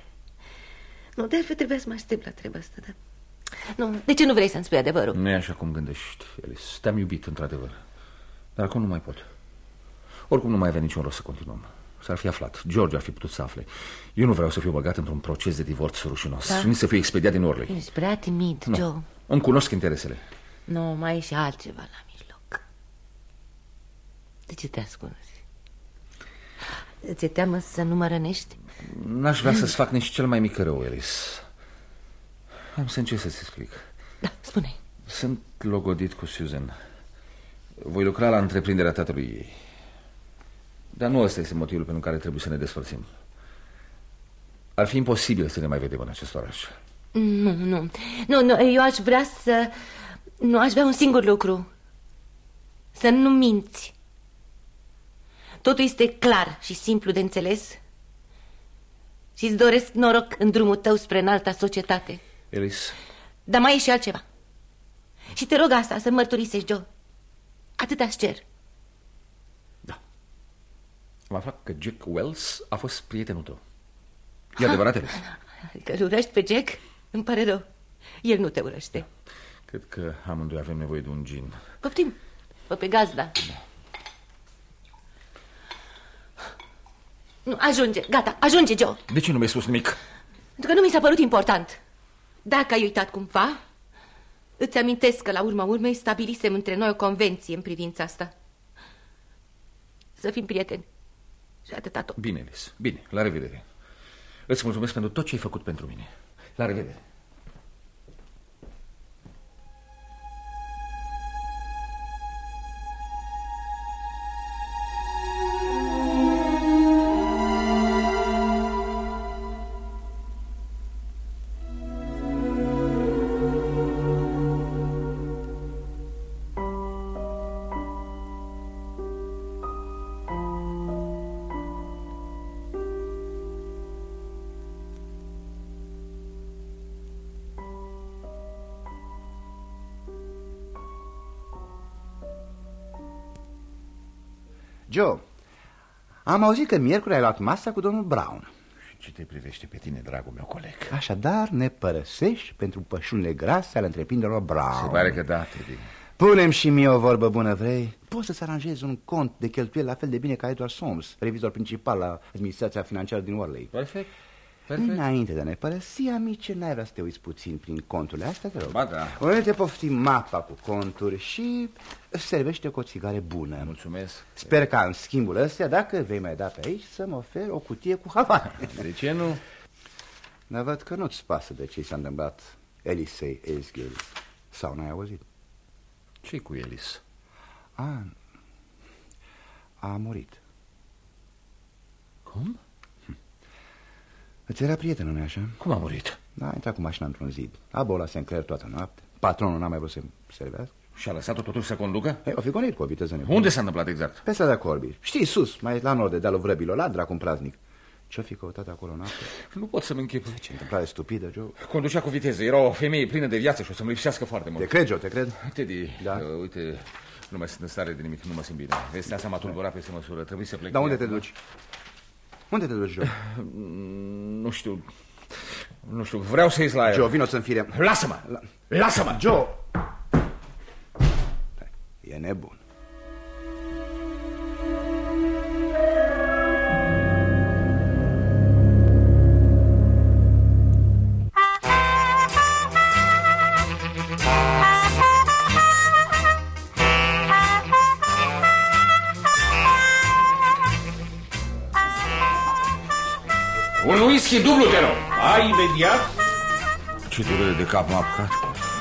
Nu, de altfel trebuia să mă aștept la treaba asta, dar... Nu, de ce nu vrei să-mi spui adevărul? Nu e așa cum gândești, Alice. Te-am iubit, într-adevăr. Dar acum nu mai pot. Oricum nu mai avea niciun rost să continuăm. S-ar fi aflat. George ar fi putut să afle. Eu nu vreau să fiu băgat într-un proces de divorț rușinos Da. și nici să fiu expediat din Orley. Ești prea timid, Nu. Joe. Îmi cunosc interesele. Nu, mai e și altceva la mijloc. De ce te ascunzi? Ți-e teamă să nu mă rănești? N-aș vrea să-ți fac nici cel mai mic rău, Alice. Am să încerc să-ți explic. Da, spune. Sunt logodit cu Susan. Voi lucra la întreprinderea tatălui ei. Dar nu ăsta este motivul pentru care trebuie să ne despărțim. Ar fi imposibil să ne mai vedem în acest oraș. Nu, nu. Nu, nu, eu aș vrea să... Nu, aș vrea un singur lucru. Să nu minți. Totul este clar și simplu de înțeles. Și îți doresc noroc în drumul tău spre înalta societate. Alice, Dar mai e și altceva. Și te rog asta, să mărturisești, Joe. Atât aș cer. am aflat că Jack Wells a fost prietenul tău. E adevărat, Alice? Că îl urăști pe Jack? Îmi pare rău. El nu te urăște. Cred că amândoi avem nevoie de un gin. Nu, ajunge, gata, ajunge, Joe. De ce nu mi-ai spus nimic? Pentru că nu mi s-a părut important. Dacă ai uitat cumva, îți amintesc că la urma urmei stabilisem între noi o convenție în privința asta. Să fim prieteni. Și atâta tot. Bine, Elis, bine, la revedere. Îți mulțumesc pentru tot ce ai făcut pentru mine. La revedere. Am auzit că miercuri ai luat masa cu domnul Brown. Ce te privește pe tine, dragul meu coleg? Așadar ne părăsești pentru pășunile grase ale întreprinderilor Brown. Se pare că da, Teddy. Punem și mie o vorbă bună, vrei? Poți să-ți aranjezi un cont de cheltuieli la fel de bine ca Edward Soms, revizor principal la administrația financiară din Orley. Perfect. Perfect. Înainte de a ne părăsi, amice, n-ai vrea să te uiți puțin prin conturile astea, te rog? Ba da. Unde te poftim mapa cu conturi și servește cu o țigare bună. Mulțumesc. Sper ca în schimbul ăsta, dacă vei mai da pe aici, să mă oferi o cutie cu havane. [laughs] De ce nu? Dar văd că nu-ți pasă de ce s-a întâmplat Elisei Ezghel. Sau n-ai auzit? ce cu Elis? A, a murit. Cum? Îți era prietenul, nu așa? Cum a murit? Da, a intrat cu mașina într-un zid. A bolat la Sinclair toată noapte. Patronul n-a mai vrut să servească. Și a lăsat-o totuși să conducă? Ei, o fi gonit cu o viteză nebună. Unde s-a întâmplat exact? Pe strada Corby. Știi, sus, mai la nord de dealul vrăbilor, la dracu un praznic. Ce-o fi căutat acolo noapte? Nu pot să-mi închipui. Ce întâmplare stupidă, Joe. Conducea cu viteză. Era o femeie plină de viață și o să-mi lipsească foarte mult. Te cred, Joe, te cred. Teddy, Da. uh, uite, nu mai sunt în stare de nimic, nu mă simt bine. Vestea asta m-a tulburat peste măsură. Trebuie să plec. Dar unde te acum. duci? Unde te duci, Joe? [laughs] Nu știu. Nu știu, vreau să ies la el. Joe, vino să fire. Lasă-mă! Lasă-mă! Joe! E nebun.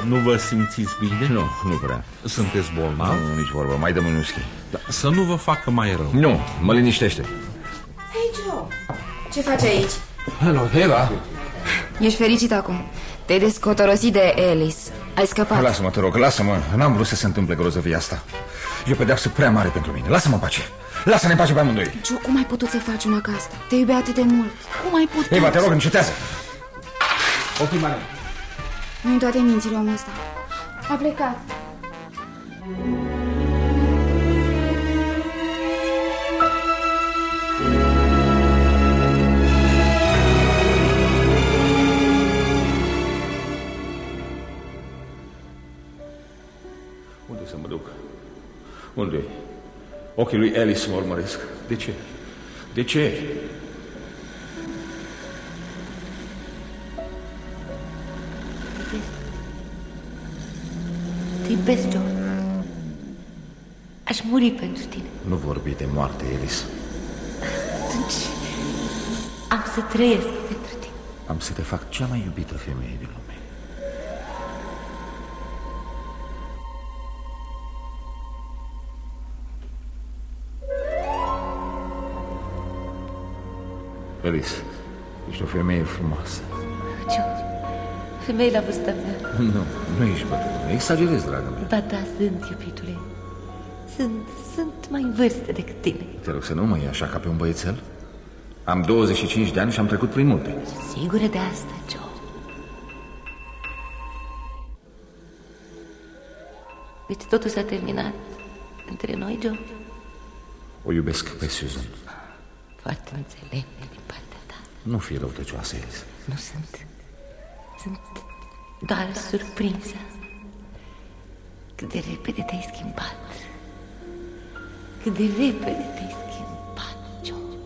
Nu vă simțiți bine? Nu, nu prea. Sunteți bolnav? Nu, nici vorbă. Mai dăm un whisky. Da, să nu vă facă mai rău. Nu, mă liniștește. Hei, Joe, ce faci aici? Hello, Eva. Ești fericit acum. Te-ai descotorosit de Alice. Ai scăpat. Lasă-mă, te rog, lasă-mă. N-am vrut să se întâmple grozăvia asta. E o pedeapsă prea mare pentru mine. Lasă-mă în pace. Lasă-ne în pace pe amândoi. Joe, cum ai putut să faci una ca asta? Te iubea atât de mult. Cum ai putut? Eva, te rog, încetează. Opri mare. Nu în toate mințile omul ăsta. A plecat. Unde să mă duc? Unde? Ochii lui Alice mă urmăresc. De ce? De ce? Aș muri pentru tine. Nu vorbi de moarte, Alice. Atunci am să trăiesc pentru tine. Am să te fac cea mai iubită femeie din lume. Alice, ești o femeie frumoasă. Joe, femeie la vârsta mea. Nu, nu ești bătrână. Exagerezi, dragă mea. Ba da, sunt, iubitule. Sunt, sunt mai în vârstă decât tine. Te rog să nu mă iei așa ca pe un băiețel. Am 25 de ani și am trecut prin multe. Sigură de asta, Joe. Deci totul s-a terminat între noi, Joe? O iubesc pe Susan. Foarte înțelepte din partea ta. Nu fi răutăcioasă, Alice. Nu sunt. Sunt doar surprinsă. Cât de repede te-ai schimbat. Cât de repede te-ai schimbat, George.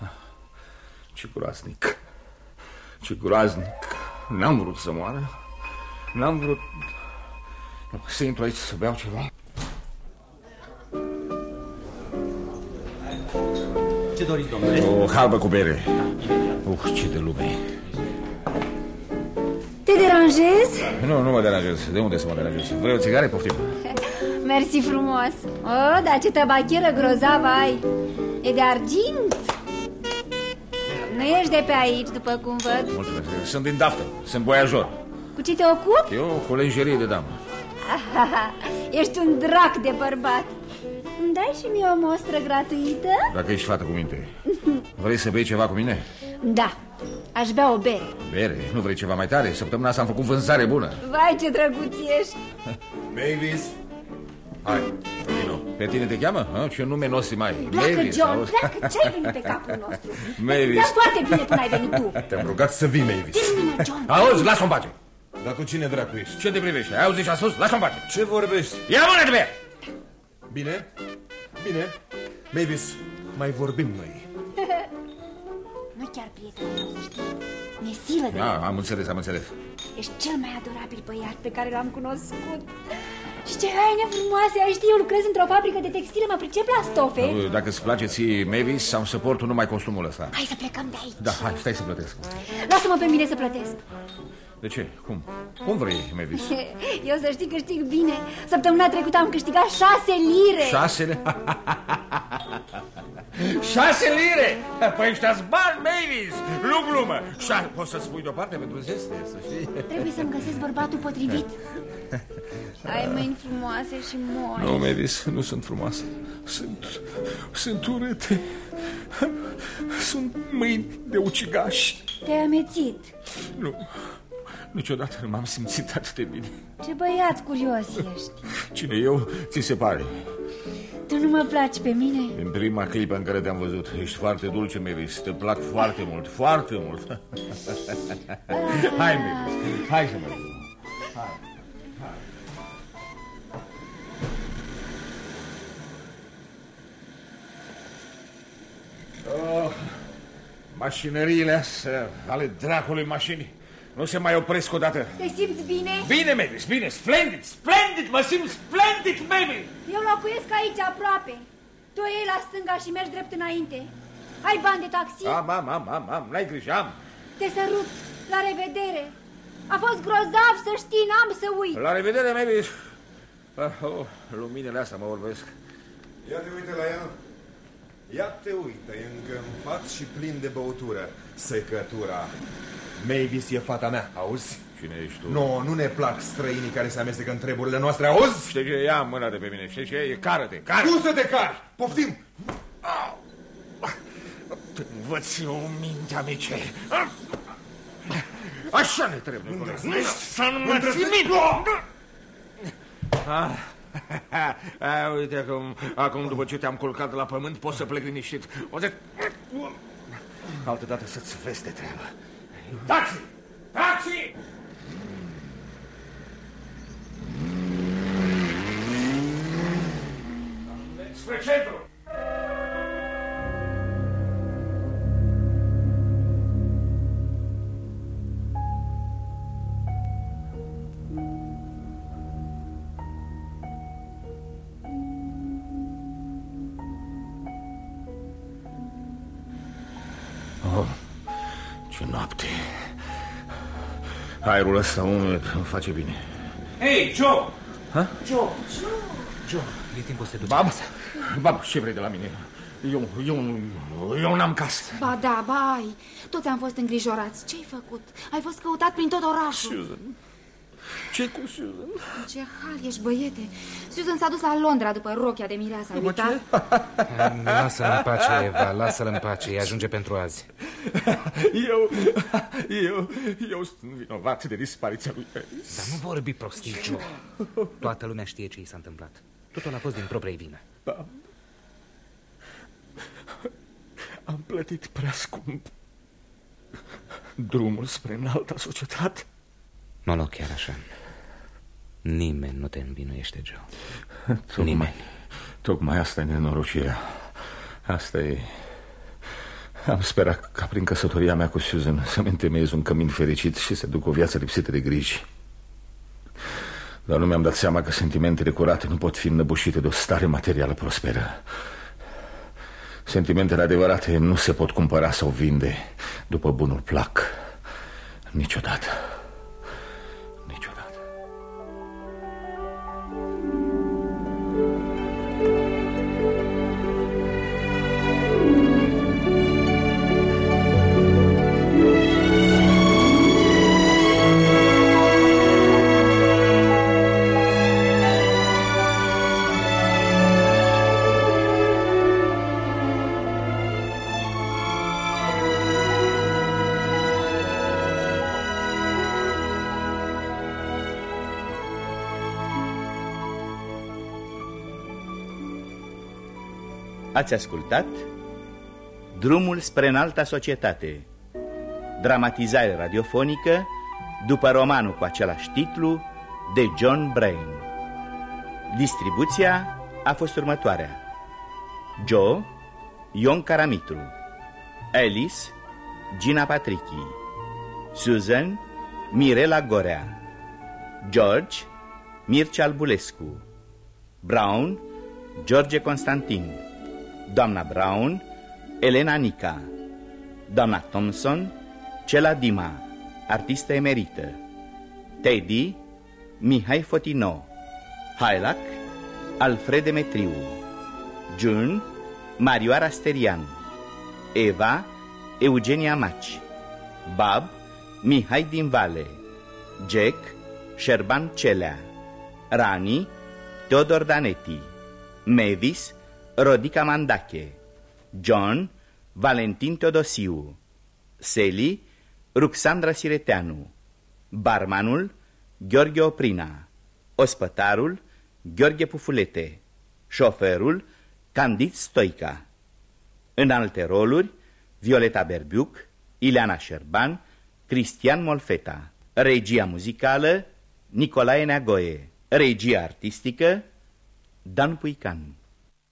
Ah, ce groaznic, ce groaznic. N-am vrut să moară, n-am vrut să intru aici să beau ceva. Doriți, domnule? O halbă cu bere. Uh, ce de lume. Te deranjez? Nu, nu mă deranjez. De unde să mă deranjez? Vrei o țigare? Poftim. [laughs] Mersi frumos Oh, dar ce tabacheră grozavă ai E de argint Nu ești de pe aici, după cum văd Mulțumesc. Sunt din Daftă. Sunt boiajor. Cu ce te ocupi? Eu cu lenjerie de damă. [laughs] Ești un drac de bărbat Îmi dai și mie o mostră gratuită? Dacă ești fată cu minte. Vrei să bei ceva cu mine? Da, aș bea o bere Bere? Nu vrei ceva mai tare? Săptămâna asta am făcut vânzare bună. Vai, ce drăguț ești [laughs] Mavis. Hai, vino. Pe tine te cheamă? Ha? Ce nume nosi mai? Pleacă, Mavis, John, auzi? pleacă, ce-ai venit pe capul nostru? [laughs] Mavis. Ți-a foarte bine până ai venit tu Te-am rugat să vii, Mavis. Termină, John Auzi, lasă-o în pace. Dar tu cine dracu ești? Ce te privește? Ai auzit ce a spus? Lasă-o în pace. Ce vorbești? Ia mână de pe ea! Bine? Bine? Mavis, mai vorbim noi. [laughs] Nu chiar prietenul meu, să știi Mi-e silă de Da, am înțeles, am înțeles. Ești cel mai adorabil băiat pe care l-am cunoscut Și ce haine frumoase ai știi, eu lucrez într-o fabrică de textile, mă pricep la stofe Dacă îți place ție, Mavis, am să port numai costumul ăsta. Hai să plecăm de aici Da, hai, stai să plătesc. Lasă-mă pe mine să plătesc De ce? Cum? Cum vrei, Mavis? [laughs] Eu să știi câștig bine Săptămâna trecută am câștigat șase lire Șasele? [laughs] Șase lire! Păi ăștia bani, Mavis! Nu glumă! Șa... Poți să spui deoparte pentru zeste, să știi? Trebuie să-mi găsesc bărbatul potrivit [laughs] Ai mâini frumoase și moi Nu, Mavis, nu sunt frumoasă. Sunt... sunt urâte. Sunt mâini de ucigaș. Te-ai amețit Nu, niciodată nu m-am simțit atât de bine. Ce băiat curios ești Cine eu, ți se pare? Tu nu mă placi pe mine? Din prima clipă în care te-am văzut, ești foarte dulce, Mavis. Te plac foarte mult, foarte mult. Hai, Mavis, hai să mergem. Hai. Oh, mașinăriile astea ale dracului mașini nu se mai opresc odată. Te simți bine? Bine, Mavis, bine, splendid, splendid, mă simt splendid, Mavis! Eu locuiesc aici aproape Tu iei la stânga și mergi drept înainte Ai bani de taxi? Am, am, am, am, am, n-ai grijă, am. Te sărut, la revedere A fost grozav să știi, n-am să uit La revedere, Mavis. Ah, oh, luminile astea mă vorbesc. Ia te uite la el. Ia te uite, e îngânfat și plin de băutură. Secătura. Mavis e fata mea, auzi? Cine ești tu? Nu, nu ne plac străinii care se amestecă în treburile noastre, auzi? Știi ce? Ia mâna de pe mine, știi ce? E cară-te, cară Tu să te cari! Poftim! Învăț eu mintea mice. Așa ne trebuie, Îndrăznești? Să nu mă Îndrăznești? ții minte. Ah, [laughs] ah, uite acum, acum după ce te-am culcat la pământ poți să plec liniștit. O să... Altă dată să-ți vezi de treabă. Taxi! Taxi! Spre Aerul ăsta umed îmi face bine. Hei, Joe! Ha? Joe! Joe, e timpul să te duci Bab, acasă. bab, ce vrei de la mine? Eu, eu, eu n-am casă. Ba da, bai, toți am fost îngrijorați Ce-ai făcut? Ai fost căutat prin tot orașul Susan, ce cu Susan? Ce hal ești, băiete Susan s-a dus la Londra după rochia de mireasă, ai uitat? [laughs] Lasă-l în pace, Eva, lasă-l în pace, îi ajunge pentru azi. [laughs] Eu, eu, eu sunt vinovat de dispariția lui Alice. Dar nu vorbi prostii, Joe. Toată lumea știe ce i s-a întâmplat. Totul a fost din proprie vină. Da. Am plătit prea scump drumul spre înalta societate. Nu, nu chiar așa. Nimeni nu te învinuiește, Joe. [laughs] Tocmai, Nimeni. tocmai asta e nenorocirea. Asta e... Am sperat ca prin căsătoria mea cu Susan să-mi întemeiez un cămin fericit și să duc o viață lipsită de griji. Dar nu mi-am dat seama că sentimentele curate nu pot fi înnăbușite de o stare materială prosperă. Sentimentele adevărate nu se pot cumpăra sau vinde după bunul plac. Niciodată. Ați ascultat? Drumul spre înalta societate. Dramatizare radiofonică după romanul cu același titlu de John Brain Distribuția a fost următoarea. Joe, Ion Caramitru Alice, Gina Patrichi. Susan, Mirela Gorea. George, Mircea Albulescu. Brown, George Constantin doamna Brown, Elena Nica, doamna Thompson, Cela Dima, artistă emerită, Teddy, Mihai Fotino, Hailac, Alfred Demetriu, Jun, Marioara Sterian, Eva, Eugenia Maci, Bab, Mihai din Vale, Jack, Șerban Celea, Rani, Teodor Danetti, Mavis, Rodica Mandache John Valentin Teodosiu Seli Ruxandra Sireteanu Barmanul Gheorghe Oprina Ospătarul Gheorghe Pufulete Șoferul Candid Stoica. În alte roluri Violeta Berbiuc Ileana Șerban Cristian Molfeta. Regia muzicală Nicolae Neagoe. Regia artistică Dan Puican